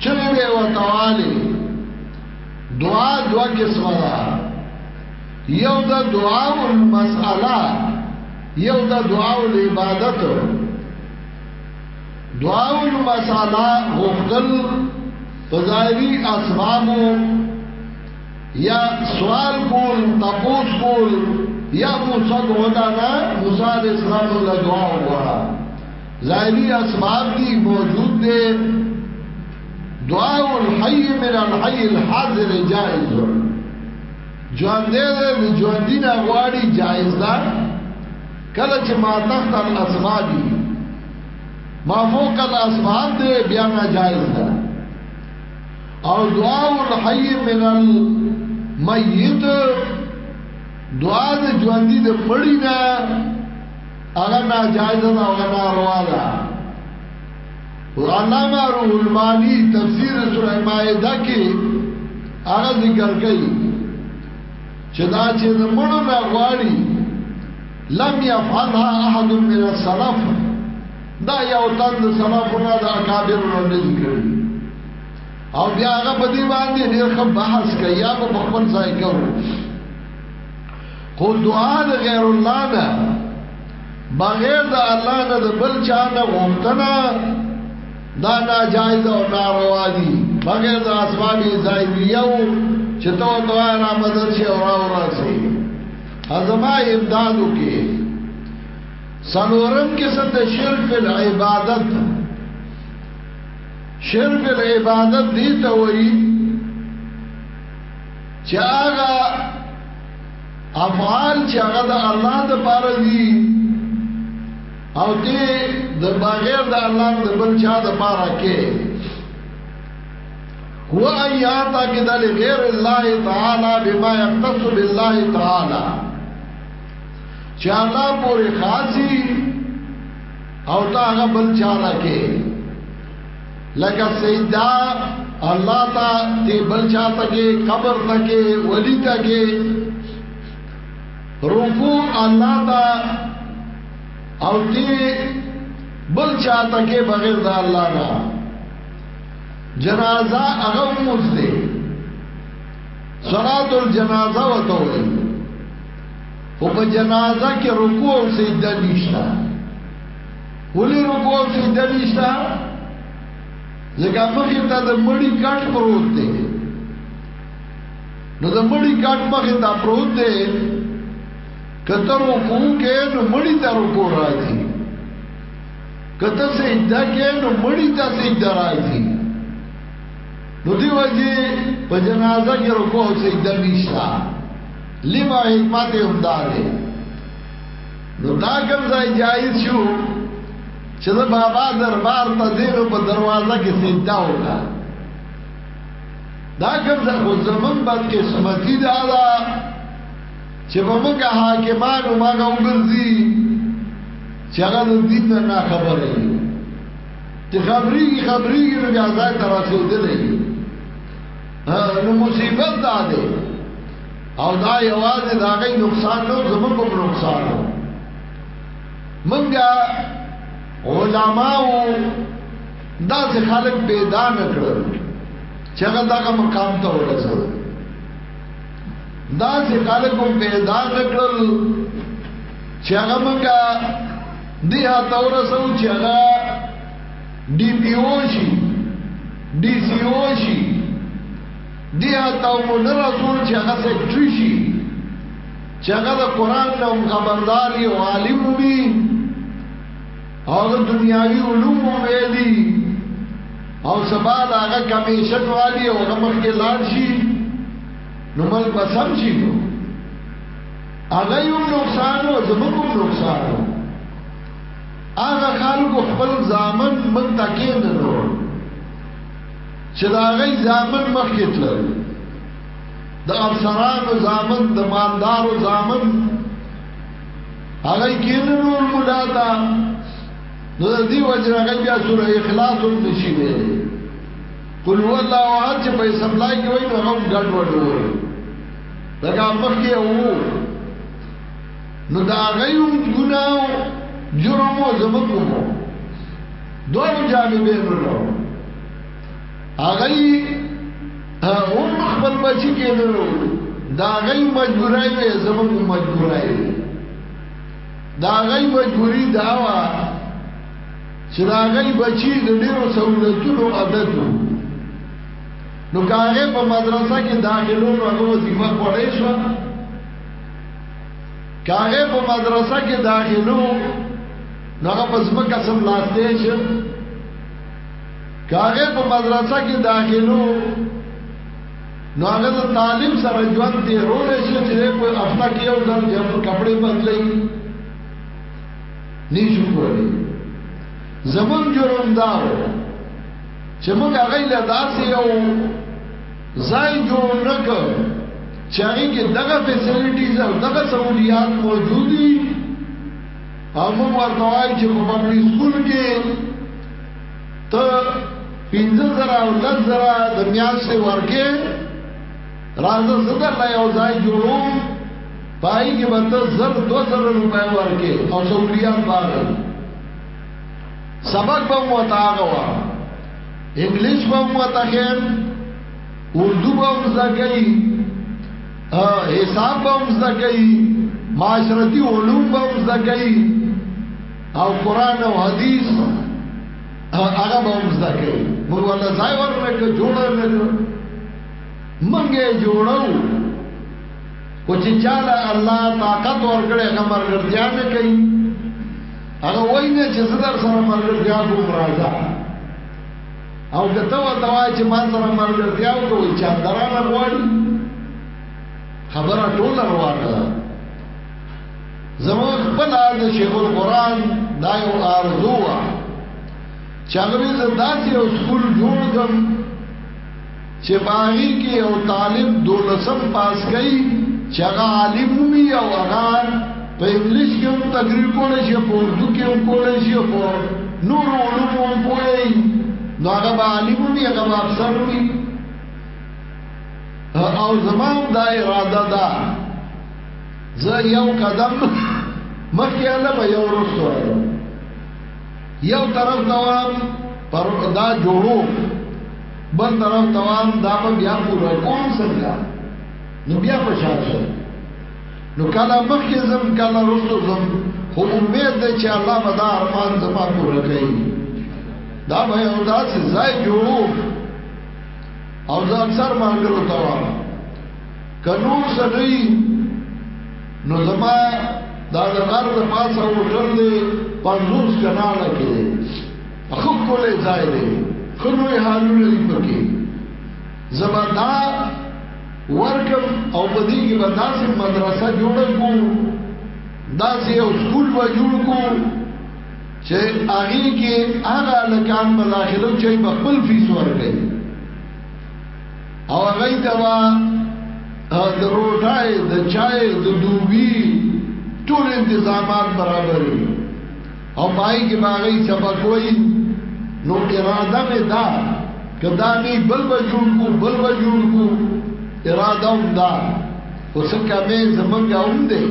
چغې به یې ورته والې دعا دوه قسمه ده یو د دعا مسئله یو د دعا عبادت دعا مسئله غوښتل په ظاهري اسبابو یا سوال کول تپوس کول یا موسی دعا نه موسی د اسلام له دعا وغواړه ظاهری اسباب دی موجود دے دعا الحی من الحی الحاضر جائز جوان دے دے دی جوان دین اغواری جائز دا کله چې ما تخت الاسباب دی ما فوق الاسباب دے بیا نا جائز دا او دعا الحی من المیت دعا د ژوندۍ د مړی نه هغه ناجایز ده او هغه ناروا ده علامه روح المانی تفسیر سورہ مائده کې هغه ذکر کوي چې دا چې د مړو نه غواړي لم يفعلها احد من السلف دا یو تن د سلفونو د اکابر نه ذکر او بیا هغه په دې باندې ډېر ښه بحث کوي یا په خپل ځای کوي خو دعا د غیر الله نه بغیر د الله نه د بل چا نه غوښتنه دا ناجایز او ناروا دي بغیر د اسباب ظاهریه او چې تو دعا را مدد شي او راو راسي ازما امدادو کې سلورم قسم د شرک په عبادت شرک په عبادت دي ته وایي چې هغه افعال چې هغه د الله د پاره دي او دې د بغیر د الله د بل چا د پاره کې هو ایات کې د غیر الله تعالی بما یختص بالله تعالی چې الله پورې خاصي او دا هغه بل چا نه کې لکه سیدا الله تا دی بل چاته کې قبر ته کې ولی ته کې رکوع الله تا او دی بل چاته کې بغیر د الله نه جنازه هغه مزده صلات الجنازه وته وي او په جنازه کې رکوع او سجده نشته ولی رکوع سجده نشتا ځکه مخې ته د مړی کټ پروت دی نو د مړی کټ مخې ته پروت دی کته رکوع کې نو مړی ته رکوع راځي کته سجده کې نو مړی ته سجده راځي نو دی وځي په جنازه کې رکوع سجده نشتا لما حکمت هم داره نو دا کوم ځای جایز شو چې د بابا دربار ته دینو په دروازه کې سیدا وکړه دا کوم ځای خو زمون بد قسمتي دا دا چې په موږ حاکمان او موږ وګرځي چې هغه د دین نه خبره وي چې خبري خبري نو بیا ځای ته رسیدلې نو مصیبت دا ده او دا یوازې دا غي نقصان نو زموږ کوم نقصان نو منګه علماو دا چې خلک پیدا نکړل چې هغه دا مقام ته ورسول دا چې خلک هم پیدا نکړل چې هغه منګه دی ها تور سو چې هغه ډي پی او شي ډي سي او شي دی حتا مو نه رسول چې هغه سیکټری شي چې هغه د قران نوم خبردار یو عالم وي او د دنیاوی علوم ویلي او سبا دا هغه کمیشن والی او هغه مخکې لاړ شي نو مل بسم شي نو هغه یو نقصان او زموږ نقصان هغه خلکو خپل ځامن من تکین نه چې دا غي ځامن مخکې تلل د افسرانو ځامن د مالدارو ځامن هغه کینه نور مولا تا نو د دې وجه هغه بیا سورې اخلاص هم نشي ویل قل هو الله احد چې په سپلای کې وایي نو هم ګډ وډ وایي دا کوم مخکې وو نو دا غيوم ګناو جرم او زمکو دوه جانبه نو اغی هم خپل بچی کې نو دا غي مجبورای وي زموږ مجبورای وي دا غي مجبوری دا وا چې دا غي بچی د ډیرو سہولتونو عادت نو کاغه په مدرسه کې داخلو نو هغه وظیفه پړې شو کاغه په مدرسه کې داخلو نو هغه پس مکه سم لاسته شو کاغه په مدرسه کې داخلو نو هغه د طالب سره ژوند دی رول شي چې په افتا کې یو ځل د کپڑے بدلې نشو کولی زمون جرم دا چې موږ هغه له داسې یو ځای جوړ نکړ چې هغه کې دغه فیسیلیټیز او دغه سہولیات موجود دي او موږ ورته وایو چې په پبلک سکول کې ته پنځه زره او لس زره د میاشتې ورکې راځه زه درله یو ځای جوړوم پای کې به ته زر دوه زره روپۍ ورکې او سهولیات به اخلې سبق به مو ورته هغه وه انګلیس به مو ورته ښیم اردو به مو زده کوي حساب هم زده کوي معاشرتي علوم هم زده کوي او قران او حديث هغه هم زده کوي موږ ولا ځای ورنکړ جوړ نه منګه جوړو او چې چاله الله طاقت ورکړي هغه مرګرتیا نه کوي هغه وای نه چې زدر سره مرګرتیا کوم راځه او که ته ورته وایې چې ما سره ملګرتیا وکړئ چې درانه غواړي خبره ټوله روانه ده زموږ خپل د شیخ القرآن دا یو آرزو وه چې هغه زه داسې یو سکول جوړ کړم چې باغی کې یو طالب دولسم پاس کوي چې هغه عالم وي او هغه په انګلیش کې هم تقریر کولی شي په اردو کې هم کولی شي په نور علومو هم کولی نو هغه به عالم وي هغه به افسر وي او زما دا اراده ده زه یو قدم مخکې الله به یو رسو یو طرف دوام پر دا جوړو بل طرف توان دا په بیا پورا کوم څنګه نو بیا په شان شو نو کله مخکې زم کله رسو زم خو امید دی چې الله به دا ارمان زما پورا کوي دا به یو داسې ځای جوړو او زه اکثر مانګلو ته وام که نور څه نه نو زما دا د غر د پاسه وټل دی پنځوس کناله کې دی خو کولې ځای دی خو نوې حالونه دي پکې زبردا ورکم او په دې کې به داسې مدرسه جوړ کو داسې یو سکول به جوړ کو چې هغه کې هغه لکان په داخلو چې په خپل فیس ورکړي او هغه ته وا د روټای د چای د دوبي ټول انتظامات برابر دي او پای کې باغی سبق وای نو اراده مې دا کدا نه بل بجوړ کو بل بجوړ کو اراده هم دا اوس کمه زمونږ هم دی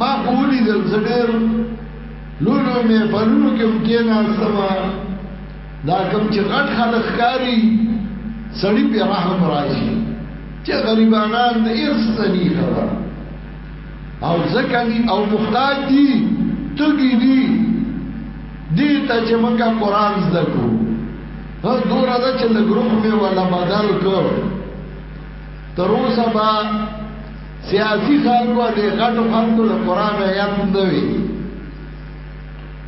ما کولی د زړیر لولو مې بلونو کې هم کې نه سما دا کوم چې غټ خلک کاری سړی په رحم راشي چې غریبانان د ارث نه خبره او زکه دي او محتاج دي تګي دي دي ته چې موږ قران زده کو هر دوره ده چې له ګروپ په ولا بدل کو تر اوسه با سیاسي خلکو دې غټو خلکو له قران آیات دوي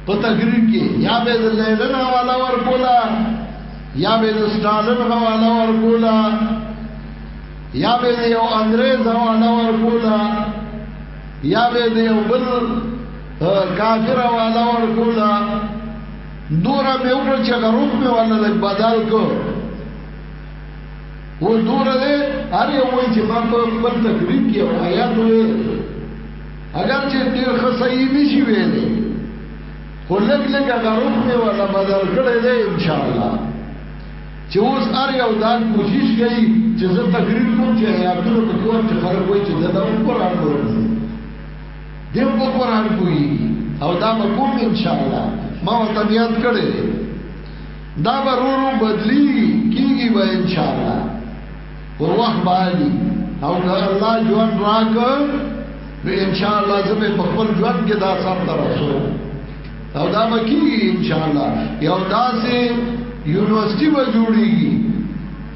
په تقریر کې یا به د لیدن حواله ورکولا یا به د ستالن حواله ورکولا یا به دی یو انګريز او انور کولا یا به دی یو بل کافر او انور کولا دورا به وکړ چې غروب په ولا لګ بدل کو و دورا دې هر یو وای چې ما په خپل تقریر کې او آیات وې اگر چې ډیر خصای نشي ویلې خو لګ لګ غروب په ولا بدل کړي دې ان شاء الله چې اوس هر یو دا کوشش کوي چې زه تقریر کوم چې آیاتونه په کوم چې خلک وایي چې دا د قرآن قرآن دی دی په قرآن کوي او دا به کوم ان شاء الله ما ورته یاد کړی دا به ورو بدلی کیږي به ان شاء الله ور وخت باندې او که الله جوان راک به ان شاء الله زمې په خپل ژوند کې دا سم تر رسول او دا بکی ان شاء الله یو داسې یونیورسيټي به جوړیږي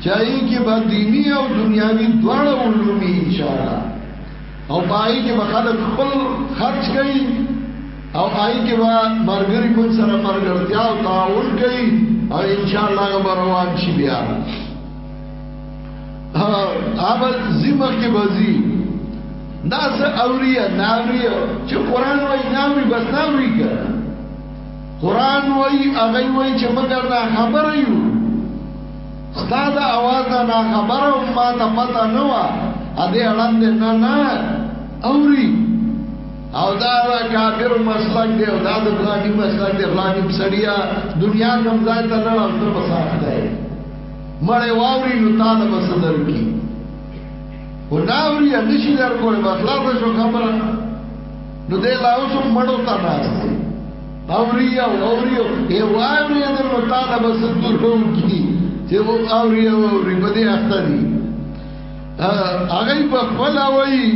چای کې به دینی او دنیاوی دواړه علومي ان شاء الله او پای کې به خلک خپل خرج کوي او پای کې به مرګري مون سره مرګرتیا او تعاون کوي او ان شاء الله به روان شي بیا هغه زمه کې بزي دا څه اوري ناوري چې قران وای ناوري بس ناوري کړه قران وای هغه وای چې موږ نه خبر یو ستاد आवाज نه خبر او ما ته پتا نه و ا دې اړند نه نه اوري او دا دا کافر مسلک دی او دا د بلانی مسلک دی بلانی سړیا دنیا کمزای ته لړ او تر وساخته مړی واوری نو تاله به څه درکړي خو نه اوري یا نشي درکولی به خلاصه شو خبره نو دی لا اوس هم مړو ته ناست دی اوري او اوري او یې واورېدل نو تاله به څه درکړي چې اوري او اوري په دې اخته دي هغه په خپل وایي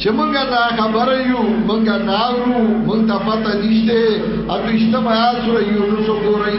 چې مونږه دا خبره یو مونږه ناورو مونږ ته پته نشته اته اشتمه آسره یو نو څو ګورئ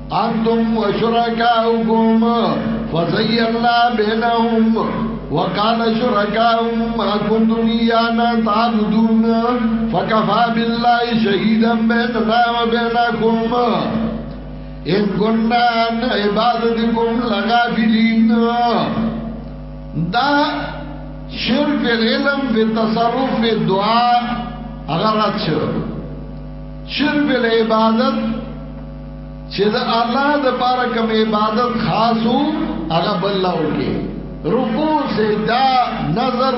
انتم وشرکاؤکم فزین الله بینهم وقال شركاهم ما كنتم إيانا تعبدون فكفى بالله شهيدا بيننا وبينكم إن كنا عن عبادتكم لغافلين دا شرف العلم في التصرف في الدعاء غلط شرف شرف العبادت چې د الله د پاره کوم عبادت خاصو هغه بل لاو کې رکوع سجدا نظر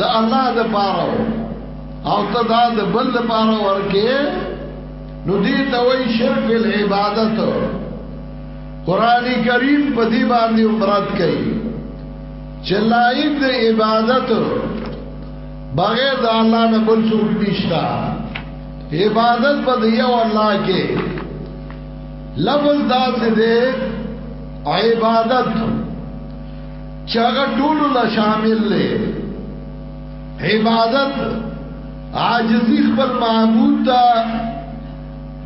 د الله د پاره او ته دا د بل د پاره ورکه نو دې ته وای شرک فی العبادت قران کریم په دې باندې عبرت کوي چې لایق د عبادت بغیر د الله نه بل څوک نشته عبادت په یو الله کې لفظ دا څه دی عبادت چې هغه ټول لا شامل دی عبادت عاجزی خپل معبود ته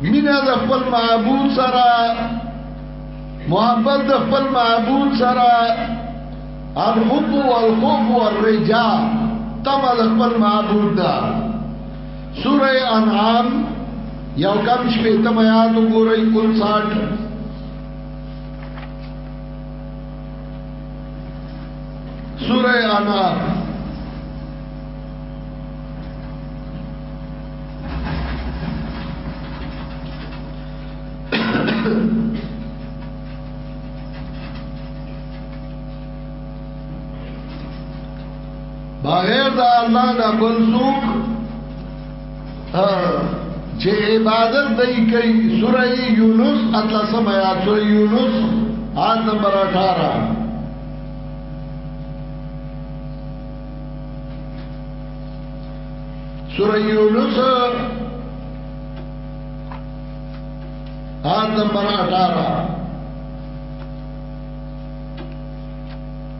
مینا د خپل معبود سره محبت د خپل معبود سره الحب والخوف والرجاء تمل خپل معبود ده سوره انعام یو کم شپې ته بیان وګورئ 59 سورہ انعام بغیر د الله نه بل څوک چې عبادت دی کوي سوره یونس اتلسم آیات سوره یونس آیت نمبر 18 سوره یونس آیت نمبر 18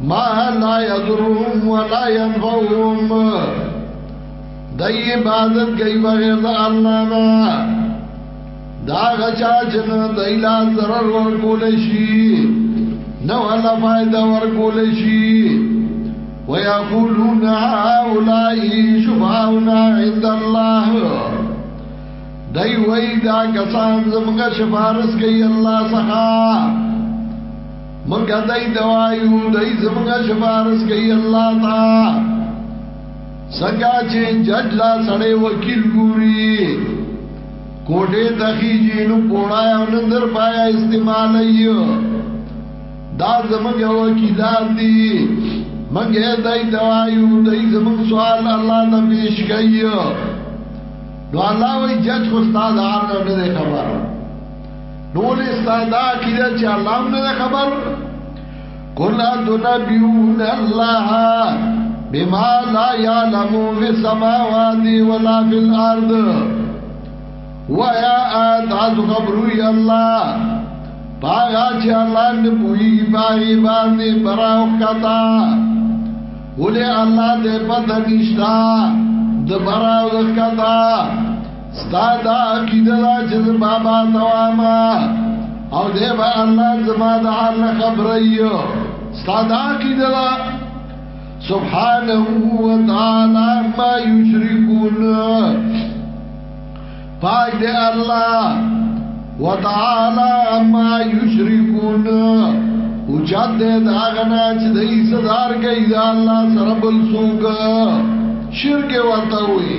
ما لا يضرهم ولا ينفعهم د عبادت کوي بغیر د الله نه دا غچا چې نه د اله ضرر ورکول شي نه ولا فائدہ ورکول شي ويقولون هؤلاء شفعاؤنا عند الله دای وای دا کسان زمغه شفارس کوي الله څخه منګا دای دوایو دای زمونږه شفارس کوي الله تا څنګه چې جج لا سړی وکیل ګوري کوټه تخیجی نو پوړا او نندر پایا استعمال ایو دا زمونږ وکیلان دي منګه دای دوایو دای زمونږ سوال الله ته پیش کوي نو الله وی جج خو ستاد عام نه خبره نول استادا کیدا چې الله نه خبر کل تنبیون الله بما لا يعلم في السماوات ولا في الارض ويا اتعذ خبري الله پایا چې الله نه پوي پای باندې براو کتا ولې الله دې پته نشتا د براو کتا ستا دا عقیده دا چې بابا تواما او دې با الله زما د حال نه خبرایو ستا دا عقیده دا سبحانه و تعالی ما یشرکون پاک دې الله وتعالى ما یشرکون او چات دې دا غنا چې دې صدر کوي دا الله سره بل سوګ شرک ورته وي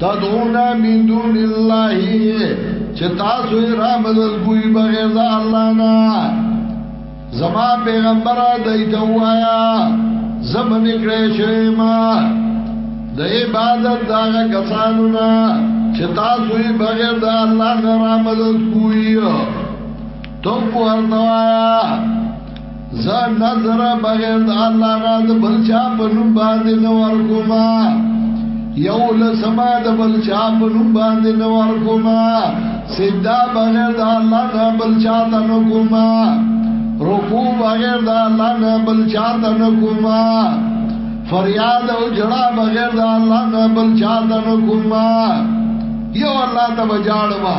تدعون من دون الله چې تاسو یې را مدد کوی بغیر د الله نه زما پیغمبر دای ته وایا زمن کړې شوی ما د عبادت دا کسانو نه چې تاسو یې بغیر د الله نه را مدد کوی تم کو ارتوایا زان نظر بغیر د الله نه د بل چا په نوم باندې نو ورکوما یو لسما د بل چا په نوم باندې نو ورکوما سجدا بغیر د الله نه بل چا ته نو کوما رکوع بغیر د الله نه بل چا ته نو کوما فریاد او جړا بغیر د الله نه بل چا ته نو کوما یو الله ته بجاړما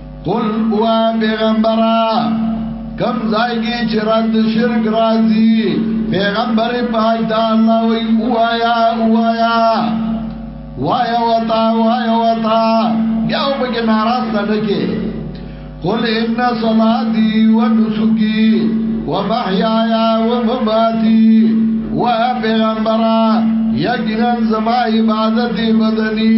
قل او پیغمبرا کم ځای کې چې رد شرک راځي پیغمبر پاک دا الله وی اوایا اوایا وایا وتا وایا وتا بیا په کې ناراض نه کې قل ان صلاتي ونسكي ومحياي ومماتي ويا پیغمبر یقینا زما عبادت بدنی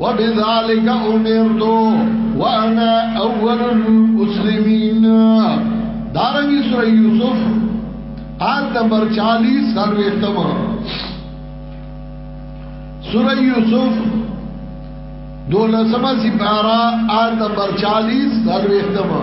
وبذالک امرت وانا اول المسلمین دارنګي سورہ یوسف آیت نمبر 40 سروي تما سورہ یوسف دولسمه سپارا آیت نمبر 40 سروي تما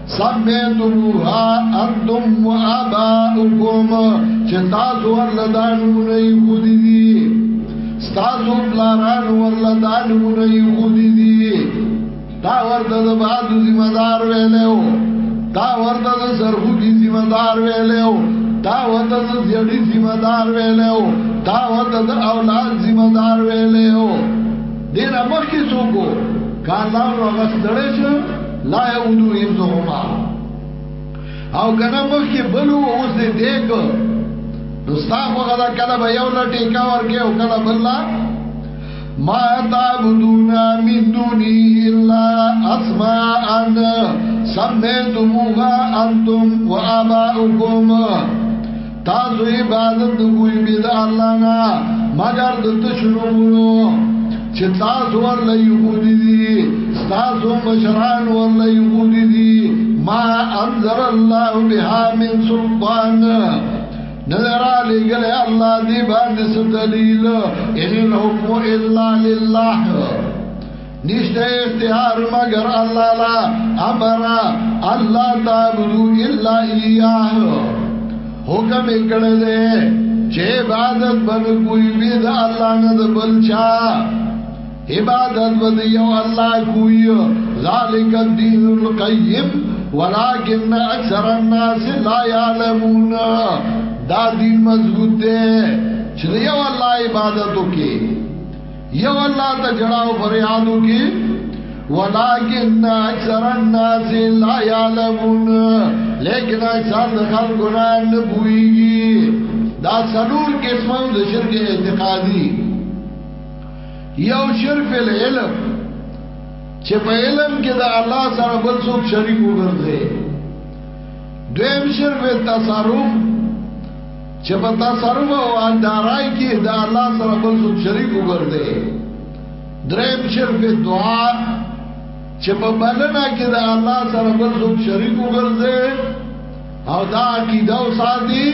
سمیتموها انتم و آباؤکم چه تاسو ورلدانمون ایخودی دی ستاسو پلاران ورلدانمون ایخودی دی دا ورته د بادو ذمہ دار ویلو دا ورته د سرخوږي ذمہ دار ویلو دا ورته د زیړی ذمہ دار ویلو دا ورته د اولاد ذمہ دار ویلو ډیر مخکې څوک کارلاو هغه ستړی شو لا یعودو حفظهما او کنه مخ کې بلو اوس دې دیګ نو صاحب غلا کله به یو لټی کا ورکه او کله بل لا ما تعبدون من دوني الا اسماء سميتموها انتم واباؤكم تاسو عبادت د کوی به د الله نه مگر د تشرونو چې تاسو ورله یهودي دي تاسو مشران ورله یهودي دي ما انزل الله بها من سلطان نظر علی گلے اللہ دی باندې ستلیل ان الحکم الا لله نشته اختیار مگر الله لا امر الله تعبدو الا اياه حکم کړه دې چې عبادت بن کوئی به د الله نه د بل چا عبادت بن یو الله کوئی ذالک الدین القیم ولكن اکثر الناس لا يعلمون دا دین مضبوط دی چې یو الله عبادت وکړي یو الله ته جړاو فریادو کې ولکن اکثر الناس لا يعلمون لیکن اکثر خلق نه نبويږي دا څلور قسمه د شرک اعتقادي یو شرک په علم چې په علم کې د الله سره بل څوک شریک وګرځي دویم شرک په تصرف چې په تصرف او اندارای کې د الله سره بل څه شریک وګرځي دریم شرک دعا چې په بلنه کې د الله سره بل څه شریک وګرځي او دا عقیده او ساتي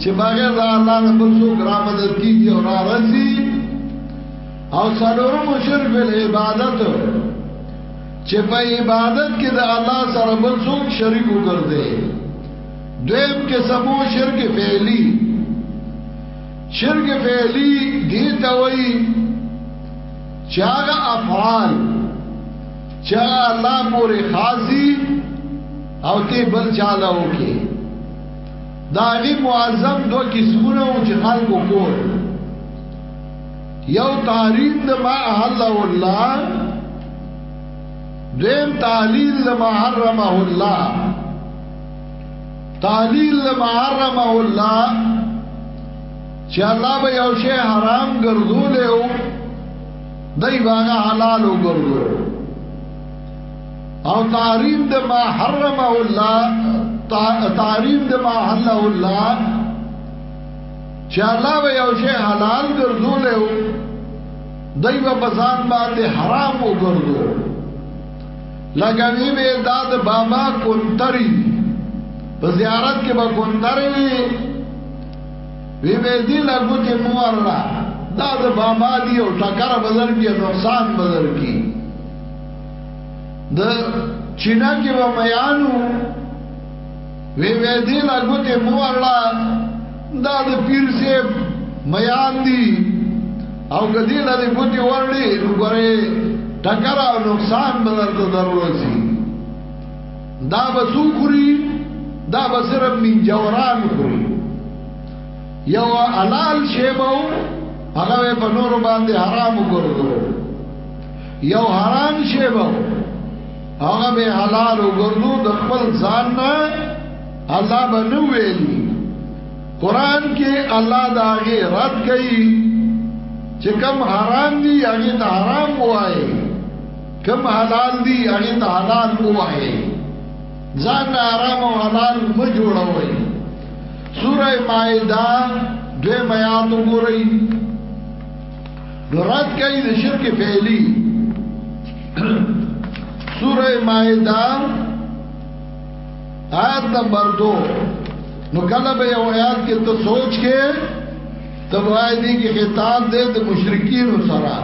چې بغیر د الله نه بل څه را مدد کیږي او را رسی او څلورم شرک په عبادت چې په عبادت کې د الله سره بل څه شریک وګرځي دویم قسمو شرک فعلی شرک فعلی دیتا وی چاگا افعال چاگا اللہ پوری خاصی او تی بل چالا ہو کے داغی معظم دو قسمونه او چې خلکو کول یو تحریم د ما احل الله دیم تعلیل ما حرمه الله تعلیل لما حرم الله چې الله به یو شی حرام ګرځول او دای باغ حلال وګرځول او تعریم د ما حرم الله تعریم د ما حل الله چې الله به یو شی حلال ګرځول او دای په بزان باندې حرام وګرځول لکه وی به دا د بابا کونتری په زیارت کې به کونتری وی وی به دی لګو چې مور را دا د بابا دی او ټکر بدل کی نقصان بدل کی د چینا کې و میانو وی وی دی لا ګوتې مو ورلا دا د پیر سیب میان دی او کدی لا دی ګوتې ورلې ګورې ټکر او نقصان بدل ته دروازي دا بسو خوري دا بسره من جوران خوري یو حلال شی به هغه په نور باندې حرام ګرځو یو حرام شی به هغه به حلال وګرځو د خپل ځان نه الله به نو ویل قران کې الله دا غي رد کوي چې کم حرام دي هغه ته حرام وایي کم حلال دي هغه ته حلال وایي ځان حرام او حلال مو جوړوي سوره مائده دوه میات وګورئ نو رد کوي د شرک فعلی سوره مائده آیت نمبر 2 نو کله به یو آیات کې ته سوچ کې تب وای دی کې خطاب دې د مشرکین سره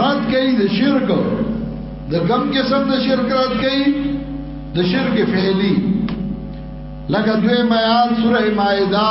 رد کوي د شرک د کم قسم د شرک رد کوي د شرک فعلی لکه دوی میان سوره مائده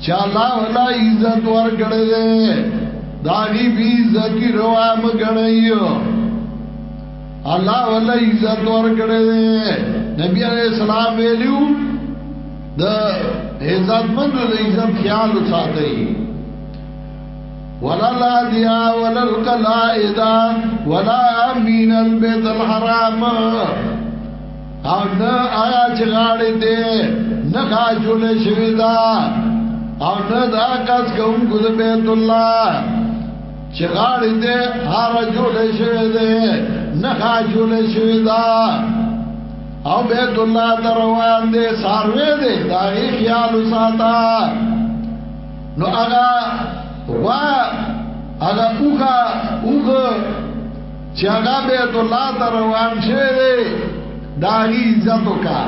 چا الله ولا عزت ورګړې دا غي بي زکی روا مګړې الله ولا عزت ورګړې نبی عليه السلام ویلو د عزت من د عزت خیال ساتي ولا لادیا ولا القلائد ولا امین البيت الحرام او نه هغه چې غاړې دې نه خاجولې شوی دا او نه دا کس کوم ګل بیت الله چې غاړې دې هر جوړې شوی دې نه خاجولې شوی دا او بیت الله دروان دې ساروي دې دا یې خیال وساتا نو هغه وا هغه اوګه اوګه چې هغه بیت الله ته روان شوی دی دا غي عزت وکا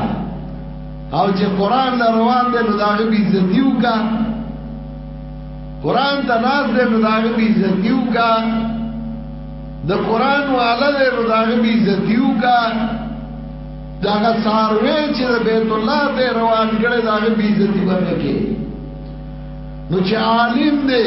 او چې قران له روان دی نو دا غي عزت یو کا قران ته ناز دی نو دا غي عزت یو کا د قران والا دی نو دا غي عزت یو کا دا غا ساروی چې بیت الله ته روان کړي دا غي عزت ورکړي نو چې عالم دی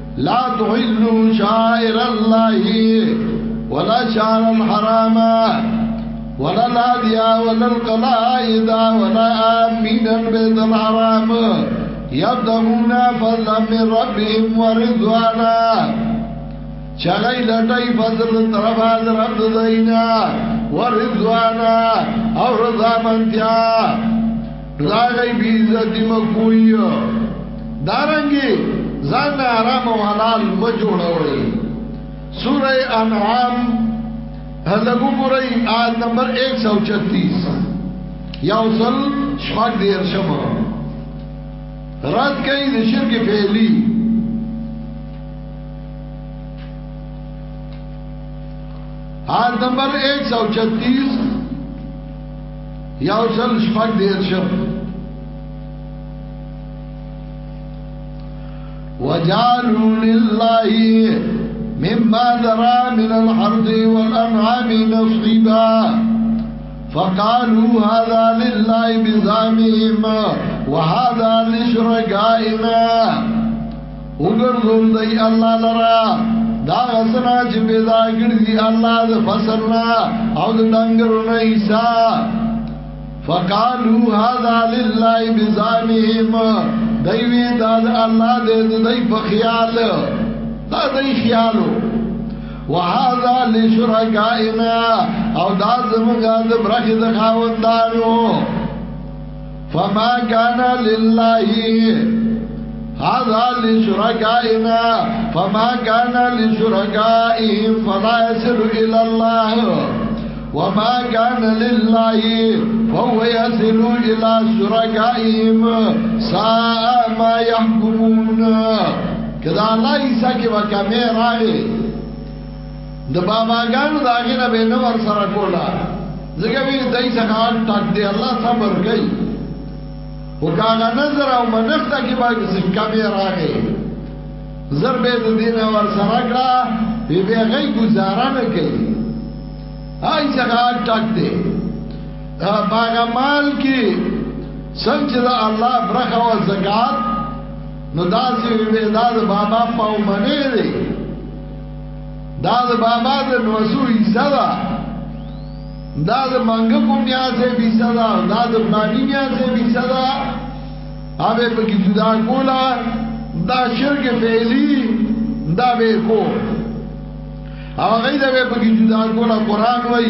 لا تحلوا شائر الله ولا شعر الحرام ولا الهديا ولا القلائد ولا آمين البيت الحرام يبدغون فضلا من ربهم ورضوانا چغی لٹائی فضل طرف آز رب دینا ورضوانا او رضا منتیا دا غي بي عزت مکوي دارنګي ځان آرام او حلال م جوړوي سوره انعام هلګو ګورئ آیت نمبر 136 یو سل شپږ دیر شمه رات کوي د شرک فعلی آیت نمبر 136 یوصل شفاق دیر شمع وجعلوا لله مما ذرى من الحرد والأنعام نصيبا فقالوا هذا لله بزامهم وهذا لشركائنا وګرځول دی الله لرا دا غسنا چې پیدا ګرځي الله د فصلنا او د ډنګرو نه حصہ فقالوا هذا لله بزعمهم دوی دا الله دې دوی په خیال دا دوی خیالو وهذا لشركائنا او دا زمونږه د برخې د خاوندانو فما كان لله هذا لشركائنا فما كان لشركائهم فلا يصل إلى الله وما كان لله فهو يصل الى شركائهم ساء ما يحكمون کدا الله عیسی کې وکمه راغی د باباګانو د هغې نه به نه ورسره کوله ځکه وي دای څخه حال ټاک دی الله صبر کوي خو که هغه نظر او منښته کې به څه کمې راغې زر به د دې نه ورسره کړه بیا بیا غي گزاره نه کوي هاي څخه حال ټاک دی باغه مال کې څنګه دا الله برخه او زکات نو دا چې وې دا د بابا په منې دی دا د بابا د نوزو حصہ دا دا د منګه کوم نیازه حصہ دا دا د بانی نیازه حصہ دا اوبه په کې جدا کولا دا شرک فعلی دا به کو هغه دا به په کې جدا کولا قران وای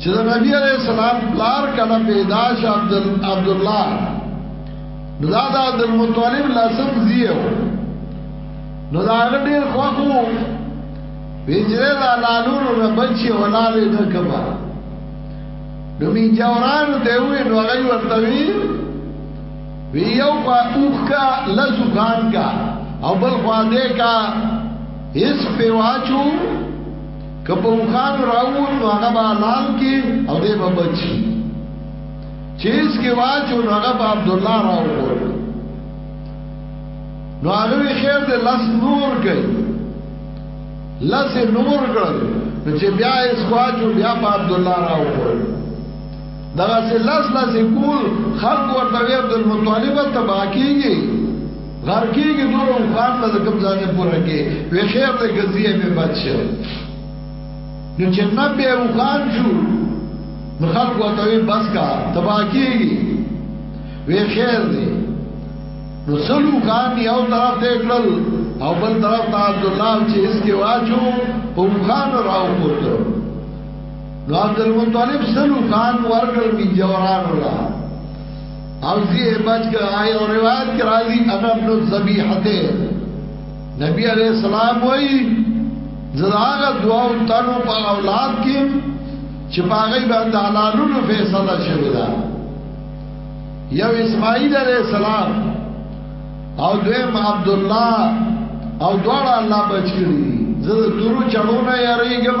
چې د نبی عليه السلام پلار کله پیدا شه عبد عبد الله نو دا د عبد المطلب لازم زیو نو دا ډېر خوخو ویجره دا لالور نه بچي ولاله نه کما نو می جوران ته وې نو هغه ورته وی وی یو په اوخ کا لزو خان کا او بل خوا دې کا اس په واچو که په مخان راوون نو هغه به لال کې او دې به بچي چیز کې واچو نو هغه به عبد الله راوور نو هغه خیر دې لاس نور کړي لاس نور کړل نو چې بیا یې سواچو بیا به عبد الله راوور دغه سه لاس لاس ګول خلق ورته عبد المطلب ته باقیږي غار کېږي نور هم خان ته د کوم ځای پوره کې وی خیر دې ګزیه مې بچ شو نو چې نبی او خان شو نو خلق ورته وی بس کا تبا کېږي وی خیر دې نو سلو خان یو طرف ته کړل او بل طرف ته عبد الله چې اس کې واچو او خان راو کوته نو عبد المطلب سلو خان ورګل می جوران الله ارضی بچ کر آئے اور روایت کر آئی انا ابن الزبیحت نبی علیہ السلام وئی زداغ دعاو تنو پا اولاد کی چپاگئی باند حلالونو فیصلہ شویدہ یو اسماعیل علیہ السلام او دویم عبداللہ او دوارا اللہ بچ کری زده درو چلونه یاریگم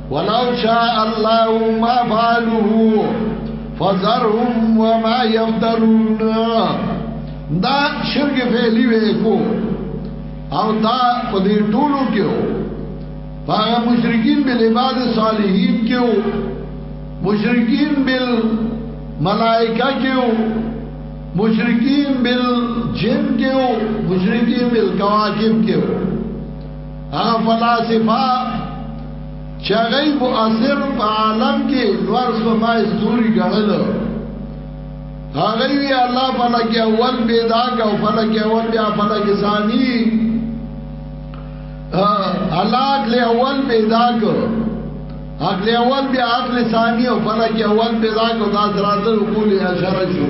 ولو شاء الله ما فعلوه فذرهم وما يفترون دا شرک فعلی ویکو او دا په دې ټولو کې وو هغه مشرکین بل عباد صالحین کې وو مشرکین بل ملائکه کې وو مشرکین بل جن کې وو مشرکین بل کواکب کې وو هغه فلاسفه چې هغه په اثر په عالم کې نور سپما استوري غړل هغه وی الله فلک اول پیدا کا او فلک اول بیا فلک ثانی علاق له اول پیدا کو عقل اول بیا عقل ثانی او فلک اول پیدا کو دا دراتل قول اشاره شو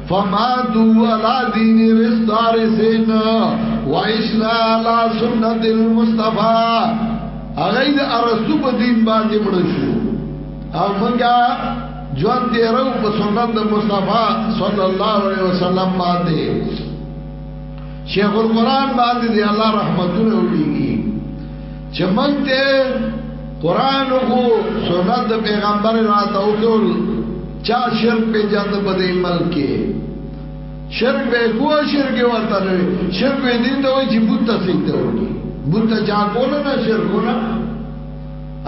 فماتو علا دین رستار سین وعشنا علا سنت المصطفی اغید ارستو پا دین باندی مڑشو او منگا جوان تیرو پا سنت مصطفیٰ صلی اللہ علیہ وسلم باندی شیخ القرآن باندی دی اللہ رحمتون اولیگی چې من ته قران او سنت پیغمبر راته وکول چا شرک په جند په دې ملک کې شرک به کو شرک ورته نه شرک به دې ته وي چې بت ته سجده وکړي بت ته چا کول نه شرک نه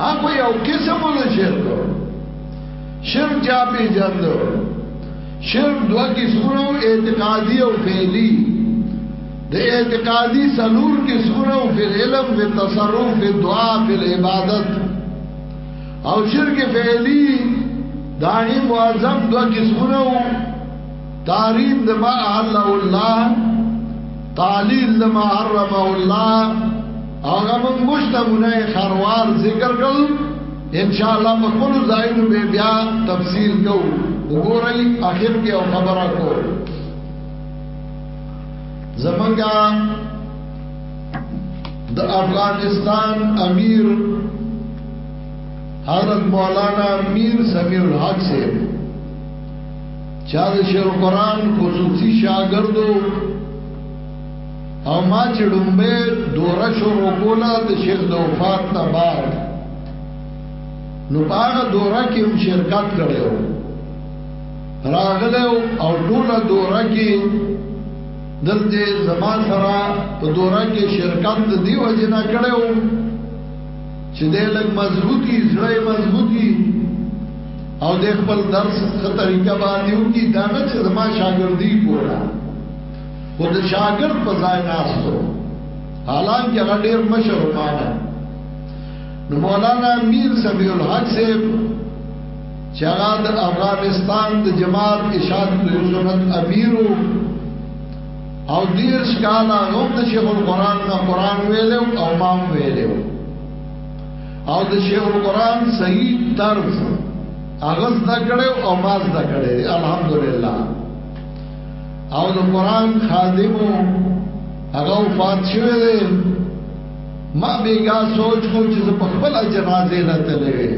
هغه یو قسم له شرک شرک چا په جند شرک دوه قسمونو اعتقادي او فعلی د اعتقادی سلور قسمونه او فی العلم فی التصرف فی الدعاء فی العبادت او شرک فعلی داغی معظم دو قسمونه او تاریم د ما احل الله تعلیل د ما حرم الله او غمون مشتا منای خروار ذکر کل انشاءاللہ پا کلو زائنو بے بیا تفصیل کو وګورئ اخر کې او خبره کو زمنګا د افغانستان امیر حضرت مولانا میر سمیر الحق سے چا د شیخ قرآن خصوصي شاګردو او ما چې ډومبه دوره شروع کوله د شیخ د وفات نه بعد نو هغه دوره کې هم شرکت کړو راغلی او ټوله دوره کې دلته زما سره په دوره کې شرکت د دیو جنا کړو چې د لګ مضبوطی زړه مضبوطی او د خپل درس په طریقه باندې وکي دا نه چې زما شاګردي کوله خو د شاګرد په ځای ناستو حالانکه هغه ډیر مشر مانا نو مولانا میر سمیع الحق صاحب چې هغه د افغانستان د جماعت اشاد د سنت امیرو او دیر شکالا غوب د شیخ القرآن نه قرآن ویلو او مام ویلو او د شیخ القرآن صحیح طرز اغز دکڑیو او ماز دکڑیو الحمدللہ او د قرآن خادمو هغه وفات شوه دی ما بیګا سوچ کو چې په خپل جنازه نه تلوي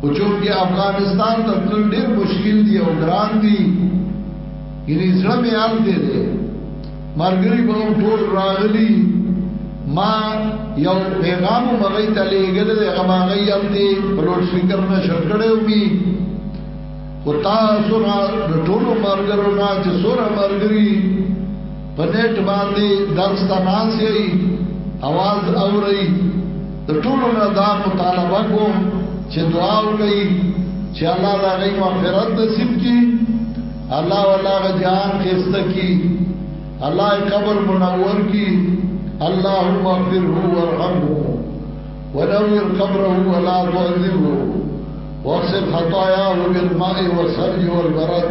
او چونکه افغانستان ته تل ډیر مشکل دی او ګران دی یعنی زړه مې حال دی دی مرګري به ټول راغلي ما یو پیغام مغی ته لېګل دی غما غي هم دی بلوډ سپیکر نه شر کړو می او تاسو را ټول مرګرو نه چې سور مرګري په نت باندې درس ته ناس یې आवाज اوري د ټولو نه دا مطالبه کوم چې دعا وکړي چې الله دا غي مغفرت نصیب کړي الله ولا جان خسته کړي الله قبر منور کړي اللهم اغفره وارحمه ونور قبره ولا تعذبه واغسل خطاياه بالماء والثلج والبرد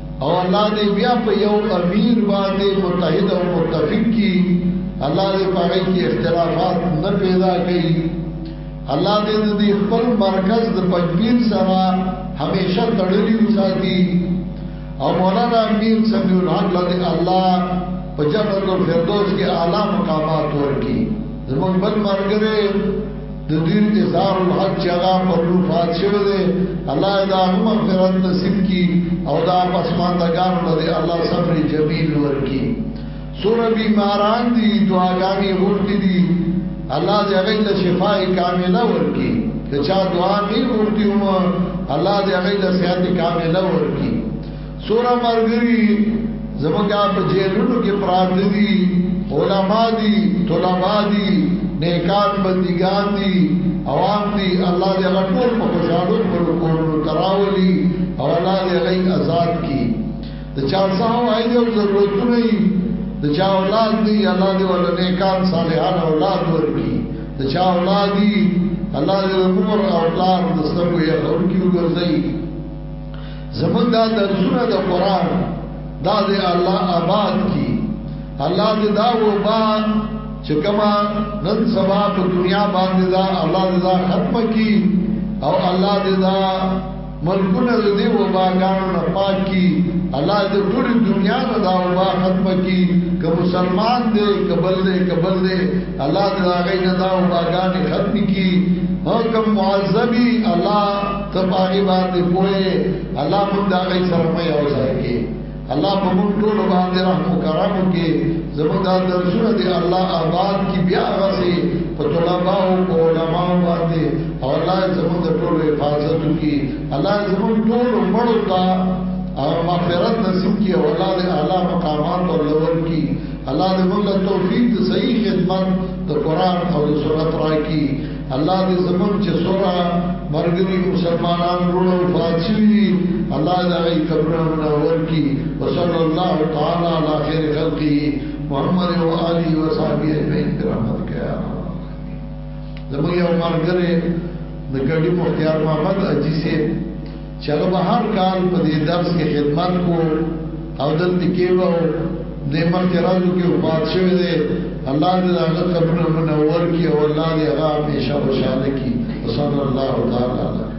او الله دې بیا په یو امیر باندې متحد او متفق کی الله دې پاره کې اختلافات نه پیدا کړي الله دې دې خپل مرکز د پنځیر سره همیشه تړلی وساتي او مولانا امیر سمي الحق لدی الله په جنت الفردوس کې اعلی مقامات ورکړي زموږ بل مرګره د دوی اظهار الحق چې هغه پر وفات شوی دی الله دې هغه مغفرت نصیب کړي او دا پسمان د ګار لري الله صبر جمیل ورکړي سوره بیماران دي دعاګانې ورته دي الله دې هغه له شفاء کامله ورکړي چې چا دعا نه ورته هم الله دې هغه له صحت کامله ورکړي سورا مرګري زمونږه په جیلونو کې پراته دي علما دي طلبا دي نیکان بندگان دي عوام دي الله دې غټور په خوشاله پر کور تراولي او الله دې غي آزاد کی د چا ساو آی دې ضرورت نه د چا اولاد دي الله دې ول نیکان صالحان اولاد ورکی د چا اولاد دي الله دې عمر او اولاد د سره یې ورکی وګرځي زمون دا درسونه د قران دا دې الله آباد کی الله دې دا و با چې کما نن سبا په دنیا باندې دا الله دې دا ختم کی او الله دې دا ملکونه دې و با ګانو نه پاک کی الله دې ټول دنیا نه دا و با ختم کی که مسلمان دې قبل دې قبل دې الله دې دا غي نه دا و با ګانې ختم کی هر کوم معذبي الله ته باغی باندې پوهه الله مونږ دا غي سره په یو ځای کې الله په مونږ ټول باندې رحم وکړم کې زموږ دا درسونه دی الله آباد کی بیا غسي په طلباء او علماء باندې او الله زموږ د ټول حفاظت کی الله زموږ ټول مړو ته او مغفرت نصیب کی او الله دې اعلی مقامات او لور کی الله دې موږ له توفیق صحیح خدمت د قران او سنت راکړي الله دې زمون چې سورا مرګري مسلمانان ورونو فاصلي الله دې قبرونه منور کی وصلی الله تعالی علی خیر خلقی محمد و آله و صحابه اجمعین کرامت کیا زمون یو مرګري د ګډي مختیار محمد اجي سي چې هغه به هر کال په دې درس کې خدمت کو او دلته کې به د مخترانو کې وفات شوی دی الله دې هغه قبرونه منور کړي او الله دې هغه همیشه خوشاله کړي صلی الله تعالی علیه